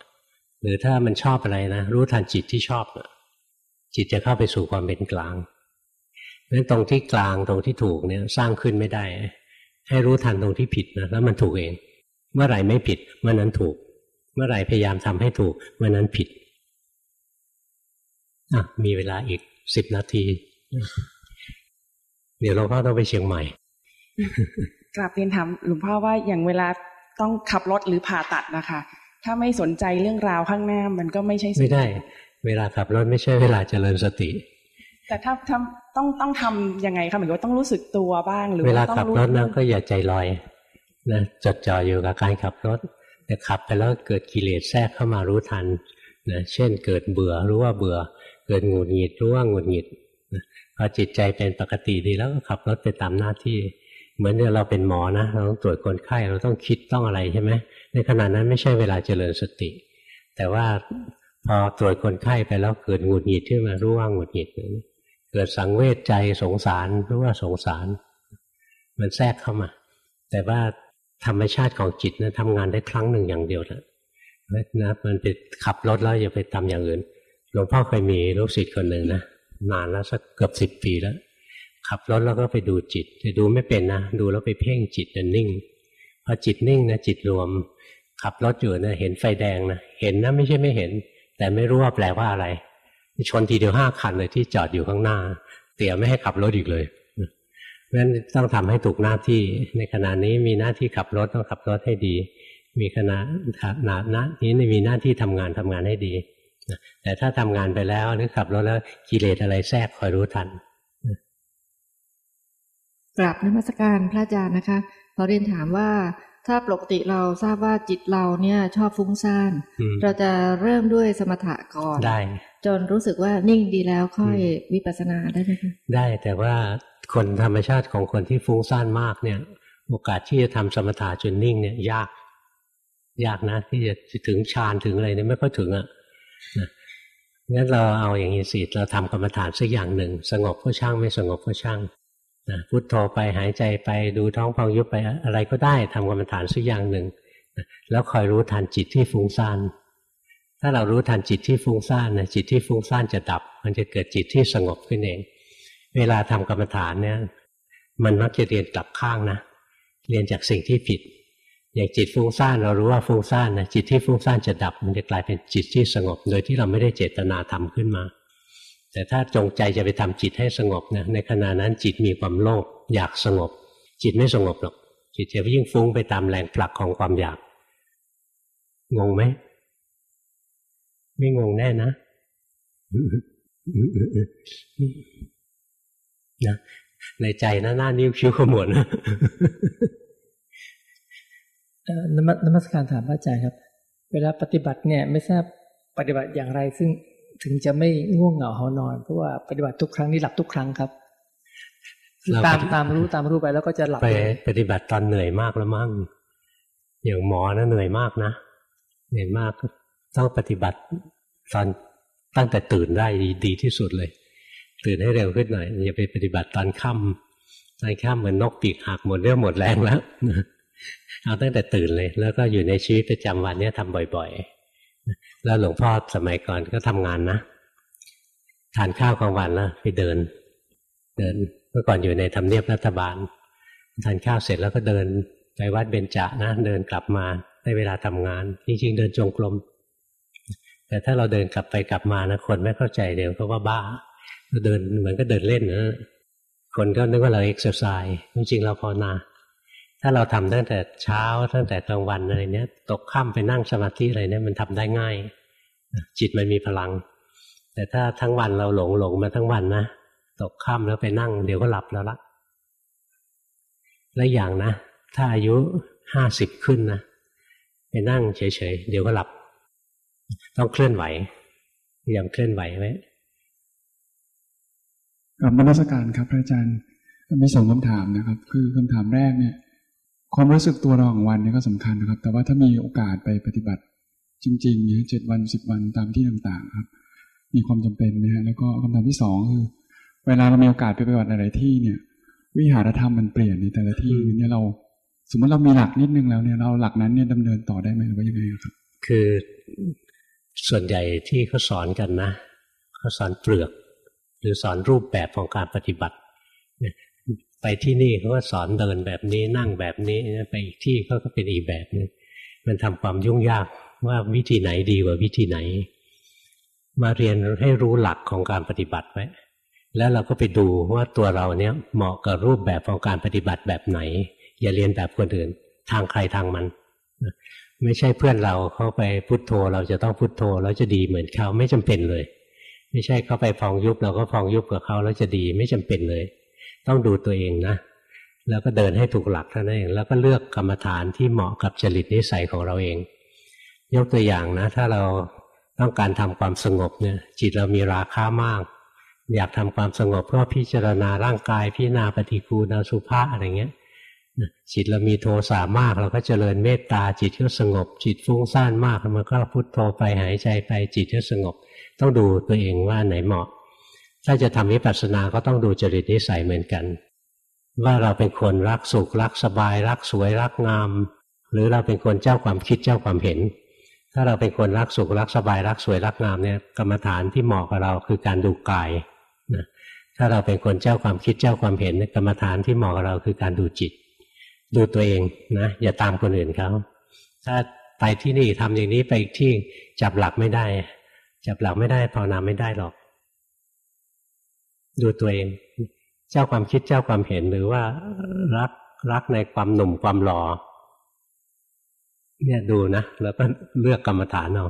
หรือถ้ามันชอบอะไรนะรู้ทันจิตที่ชอบอะจิตจะเข้าไปสู่ความเป็นกลางเพราะฉะ นั้นตรงที่กลางตรงที่ถูกเนี่ยสร้างขึ้นไม่ได้ ให้รู้ทันตรงที่ผิดนะแล้วมันถูกเอง เมื่อไหร่ไม่ผิดเมื่อนั้นถูก เมื่อไหร่พยายามทำให้ถูกเมื่อนั้นผิดอะมีเวลาอีกสิบนาที เดี๋ยวหลวงพ่อต้องไปเชียงใหม่กราบเรียนถามหลวงพ่อว่าอย่างเวลาต้องขับรถหรือผ่าตัดนะคะ ถ้าไม่สนใจเรื่องราวข้างหน้ามันก็ไม่ใช่สิ่งไม่ได้ เวลาขับรถไม่ใช่เวลาเจริญสติ แต่ถ้าทำต้องต้องทำยังไงคะหมายถึงว่าต้องรู้สึกตัวบ้างหรือเวลาว่าต้องขับรถนะก็อย่าใจลอยนะจดจ่ออยู่กับการขับรถแต่ขับไปแล้วเกิดกิเลสแทรกเข้ามารู้ทันนะเช่นเกิดเบื่อรู้ว่าเบื่อ เกิดหงุดหงิดรู้ว่าหงุดหงิดนะพอจิตใจเป็นปกติดีแล้วก็ขับรถไปตามหน้าที่ เหมือนเราเป็นหมอนะเราต้องตรวจคนไข้เราต้องคิดต้องอะไรใช่ไหมในขณะนั้นไม่ใช่เวลาเจริญสติ แต่ว่าพอตรวจคนไข้ไปแล้วเกิดหงุดหงิดขึ้นมารู้ว่าหงุดหงิด เกิดสังเวชใจสงสารรู้ว่าสงสาร มันแทรกเข้ามา แต่ว่าธรรมชาติของจิตนะทำงานได้ครั้งหนึ่งอย่างเดียวนะนะมันไปขับรถแล้วอย่าไปทำอย่างอื่นหลวงพ่อเคยมีลูกศิษย์คนหนึ่งนะนานแล้วสักเกือบสิบปีแล้ว ขับรถแล้วก็ไปดูจิตจะดูไม่เป็นนะดูแล้วไปเพ่งจิตจะนิ่งพอจิตนิ่งนะจิตรวม ขับรถอยู่นะเห็นไฟแดงนะเห็นนะไม่ใช่ไม่เห็น แต่ไม่รู้ว่าแปลว่าอะไร ชนทีเดียวห้าคันเลยที่จอดอยู่ข้างหน้า เตี๋ยไม่ให้ขับรถอีกเลยเพราะฉะนั้นต้องทำให้ถูกหน้าที่ในขณะนี้มีหน้าที่ขับรถต้องขับรถให้ดี มีขณะขณะนี้มีหน้าที่ทำงานทำงานให้ดีแต่ถ้าทำงานไปแล้วหรือขับรถแล้วกิเลสอะไรแทรกคอยรู้ทันกราบนมัสการพระอาจารย์นะคะขอเรียนถามว่า ถ้าปกติเราทราบว่าจิตเราเนี่ยชอบฟุ้งซ่านอืมเราจะเริ่มด้วยสมถะก่อนได้ จนรู้สึกว่านิ่งดีแล้วค่อยวิปัสสนาได้ไหมคะได้แต่ว่าคนธรรมชาติของคนที่ฟุ้งซ่านมากเนี่ย โอกาสที่จะทำสมถะจนนิ่งเนี่ยยาก ยากนะที่จะถึงฌานถึงอะไรเนี่ยไม่ค่อยถึงอะ่ะนะงั้นเราเอาอย่างนี้สิเราทำกรรมฐานสักอย่างหนึ่ง สงบก็ช่างไม่สงบก็ช่าง นะพุทโธไปหายใจไปดูท้องพองยุบไปอะไรก็ได้ทำกรรมฐานสักอย่างหนึ่งนะแล้วคอยรู้ทันจิตที่ฟุ้งซ่านถ้าเรารู้ทันจิตที่ฟุ้งซ่านนะจิตที่ฟุ้งซ่านจะดับ มันจะเกิดจิตที่สงบขึ้นเอง เวลาทำกรรมฐานเนี่ย มันมักจะเรียนกลับข้างนะเรียนจากสิ่งที่ผิด อย่างจิตฟุ้งซ่านเรารู้ว่าฟุ้งซ่านนะจิตที่ฟุ้งซ่านจะดับ มันจะกลายเป็นจิตที่สงบ โดยที่เราไม่ได้เจตนาทำขึ้นมา แต่ถ้าจงใจจะไปทำจิตให้สงบนะในขณะนั้นจิตมีความโลภอยากสงบ จิตไม่สงบหรอก จิตจะยิ่งฟุ้งไปตามแรงผลักของความอยาก งงไหมไม่งงแน่นะนะในใจนะหน้านิ้วคิ้วขมวดนะเอ่อนมัสนมัสการถามพระอาจารย์ครับ เวลาปฏิบัติเนี่ย ไม่ทราบปฏิบัติอย่างไรซึ่ง ถึงจะไม่ง่วงเหงาหานอน เพราะว่าปฏิบัติทุกครั้งนี่หลับทุกครั้งครับคือเราตามปฏิตามรู้ตามรู้ไปแล้วก็จะหลับไปเลยปฏิบัติตอนเหนื่อยมากแล้วมั้งอย่างหมอนะเหนื่อยมากนะเหนื่อยมากต้องปฏิบัติตอนตั้งแต่ตื่นได้ดีดีที่สุดเลย ตื่นให้เร็วขึ้นหน่อยอย่าไปปฏิบัติตอนค่ำตอนค่ำเหมือนนกปีกหักหมดเรี่ยวหมดแรงแล้วเอาตั้งแต่ตื่นเลย แล้วก็อยู่ในชีวิตประจำวันเนี้ยทำบ่อย ๆ แล้วหลวงพ่อสมัยก่อนก็ทำงานนะทานข้าวกลางวันแล้วไปเดิน เดินเมื่อก่อนอยู่ในทำเนียบรัฐบาลทานข้าวเสร็จแล้วก็เดินไปวัดเบญจนะเดินกลับมาได้เวลาทำงาน จริง ๆ เดินจงกรมแต่ถ้าเราเดินกลับไปกลับมานะคนไม่เข้าใจเดี๋ยวก็ว่าบ้าเราเดินเหมือนก็เดินเล่นนะคนก็นึกว่าเราเอ็กซ์ไซส์จริงๆเราภาวนา ถ้าเราทำตั้งแต่เช้าตั้งแต่กลางวันอะไรเนี้ยตกค่ำไปนั่งสมาธิอะไรเนี้ยมันทำได้ง่าย จิตมันมีพลัง แต่ถ้าทั้งวันเราหลงหลงมาทั้งวันนะตกค่ำแล้วไปนั่ง เดี๋ยวก็หลับแล้วละและอย่างนะ ถ้าอายุห้าสิบขึ้นนะไปนั่งเฉยๆเดี๋ยวก็หลับ ต้องเคลื่อนไหวพยายามเคลื่อนไหวไว้กับนมัสการครับพระอาจารย์มีสองคำถามนะครับ คือคำถามแรกเนี่ย ความรู้สึกตัวระหว่างวันนี่ก็สำคัญนะครับ แต่ว่าถ้ามีโอกาสไปปฏิบัติจริงๆเนี่ยเจ็ดวันสิบวันตามที่ต่างๆครับ มีความจำเป็นไหมฮะแล้วก็คำถามที่สองคือเวลาเรามีโอกาสไปปฏิบัติอะไรที่เนี่ย วิหารธรรมมันเปลี่ยนในแต่ละที่เนี่ยเรา สมมติเรามีหลักนิดนึงแล้วเนี่ยเราหลักนั้นเนี่ยดำเนินต่อได้ไหมหรือว่ายังไงครับ คือส่วนใหญ่ที่เขาสอนกันนะเขาสอนเปลือก หรือสอนรูปแบบของการปฏิบัติ ไปที่นี่เขาก็สอนเดินแบบนี้นั่งแบบนี้ไปอีกที่เขาก็เป็นอีกแบบนึงมันทำความยุ่งยากว่าวิธีไหนดีกว่าวิธีไหน มาเรียนให้รู้หลักของการปฏิบัติไว้แล้วเราก็ไปดูว่าตัวเราเนี้ยเหมาะกับรูปแบบของการปฏิบัติแบบไหน อย่าเรียนแบบคนอื่น ทางใครทางมัน ไม่ใช่เพื่อนเราเขาไปพุโทโธ เราจะต้องพุโทโธแล้วจะดีเหมือนเขาไม่จำเป็นเลย ไม่ใช่เขาไปฟองยุบเราก็ฟองยุบกับเขาแล้วจะดีไม่จำเป็นเลย ต้องดูตัวเองนะ แล้วก็เดินให้ถูกหลักเท่านั้นเองแล้วก็เลือกกรรมฐานที่เหมาะกับจริตนิสัยของเราเอง ยกตัวอย่างนะ ถ้าเราต้องการทำความสงบเนี่ย จิตเรามีราคามาก อยากทำความสงบเพราะพิจารณาร่างกาย พิจารณาปฏิกูลสุภาอะไรเงี้ยจิตเรามีโทสะมาก เราก็เจริญเมตตาจิตก็สงบ จิตฟุ้งซ่านมากมันก็พุทโธไปหายใจไปจิตก็สงบ ต้องดูตัวเองว่าไหนเหมาะ ถ้าจะทำวิปัสสนาก็ต้องดูจริตนิสัยเหมือนกัน ว่าเราเป็นคนรักสุขรักสบาย รักสวยรักงาม หรือเราเป็นคนเจ้าความคิดเจ้าความเห็น ถ้าเราเป็นคนรักสุขรักสบาย รักสวยรักงามเนี่ยกรรมฐานที่เหมาะกับเราคือการดูกายนะถ้าเราเป็นคนเจ้าความคิดเจ้าความเห็นกรรมฐานที่เหมาะกับเราคือการดูจิต ดูตัวเองนะอย่าตามคนอื่นเขาถ้าไปที่นี่ทำอย่างนี้ไปที่จับหลักไม่ได้ จับหลักไม่ได้ภาวนาไม่ได้หรอก ดูตัวเอง เจ้าความคิดเจ้าความเห็นหรือว่ารักรักในความหนุ่มความหล่อเนี่ยดูนะแล้วก็เลือกกรรมฐานเอา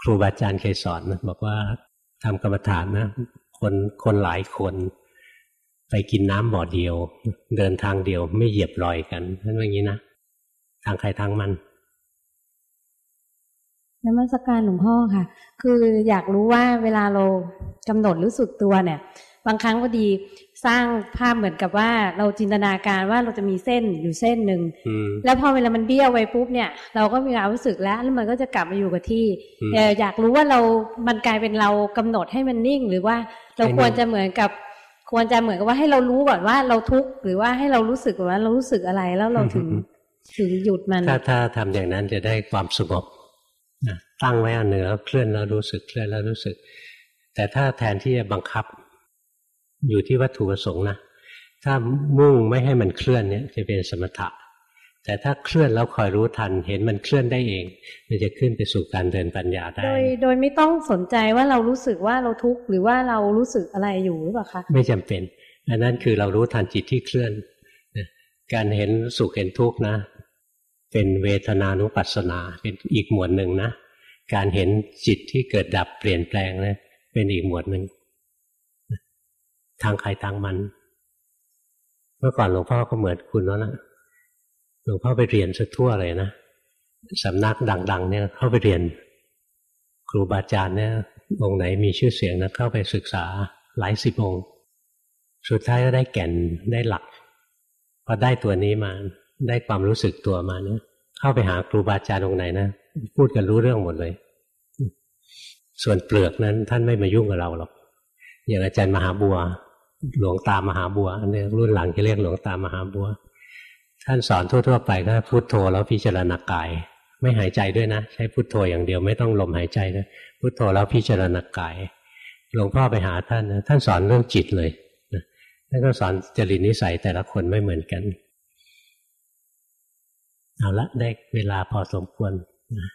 ครูบาอาจารย์เคยสอนนะบอกว่าทำกรรมฐานนะคนคนหลายคนไปกินน้ำบ่อเดียว เดินทางเดียวไม่เหยียบรอยกันนั่นอย่างนี้นะทางใครทางมัน นมัสการหลวงพ่อค่ะ คืออยากรู้ว่าเวลาเรากำหนดรู้สึกตัวเนี่ย บางครั้งก็ดีสร้างภาพเหมือนกับว่าเราจินตนาการว่าเราจะมีเส้นอยู่เส้นหนึ่งแล้วพอเวลามันเบี้ยวไปปุ๊บเนี่ย เราก็มีความรู้สึกแล้วแล้วมันก็จะกลับมาอยู่กับที่อยากรู้ว่าเรา มันกลายเป็นเรากำหนดให้มันนิ่ง หรือว่าเราควรจะเหมือนกับควรจะเหมือนกับว่าให้เรารู้ก่อนว่าเราทุกข์หรือว่าให้เรารู้สึกว่าเรารู้สึกอะไรแล้วเราถึงถึงหยุดมันถ้าถ้าทำอย่างนั้นจะได้ความสงบ ตั้งไว้อันเหนือเคลื่อนแล้วรู้สึกเคลื่อนแล้วรู้สึก แต่ถ้าแทนที่จะบังคับ อยู่ที่วัตถุประสงค์นะถ้ามุ่งไม่ให้มันเคลื่อนเนี่ยจะเป็นสมถะ แต่ถ้าเคลื่อนแล้วคอยรู้ทัน เห็นมันเคลื่อนได้เอง มันจะขึ้นไปสู่การเดินปัญญาได้ โดยโดยไม่ต้องสนใจว่าเรารู้สึกว่าเราทุกข์หรือว่าเรารู้สึกอะไรอยู่หรือเปล่าคะไม่จำเป็นอันนั้นคือเรารู้ทันจิตที่เคลื่อนการเห็นสุขเห็นทุกข์นะ เป็นเวทนานุปัสสนาเป็นอีกหมวดหนึ่งนะ การเห็นจิตที่เกิดดับเปลี่ยนแปลงนะเป็นอีกหมวดหนึ่ง ทางใครทางมัน เมื่อก่อนหลวงพ่อก็เหมือนคุณนั่นแหละหลวงพ่อไปเรียนสักทั่วเลยนะสำนักดัง ๆ เนี่ยเข้าไปเรียน ครูบาอาจารย์เนี่ยองค์ไหนมีชื่อเสียงนะเข้าไปศึกษาหลายสิบองค์ สุดท้ายก็ได้แก่นได้หลักพอได้ตัวนี้มา ได้ความรู้สึกตัวมาเนะเข้าไปหาครูบาอาจารย์องค์ไหนนะพูดกันรู้เรื่องหมดเลย ส่วนเปลือกนั้นท่านไม่มายุ่งกับเราหรอกอย่างอาจารย์มหาบัว หลวงตามหาบัวอันนี้รุ่นหลังจะเรียกหลวงตามหาบัว ท่านสอนทั่วๆไปก็พุโทโธแล้วพิจารณากาย ไม่หายใจด้วยนะ ใช้พุโทโธอย่างเดียวไม่ต้องลมหายใจนะพุโทโธแล้วพิจารณากายหลวงพ่อไปหาท่านนะท่านสอนเรื่องจิตเลยท่านก็สอนจริตนิสัยแต่ละคนไม่เหมือนกัน เอาละได้เวลาพอสมควรนะ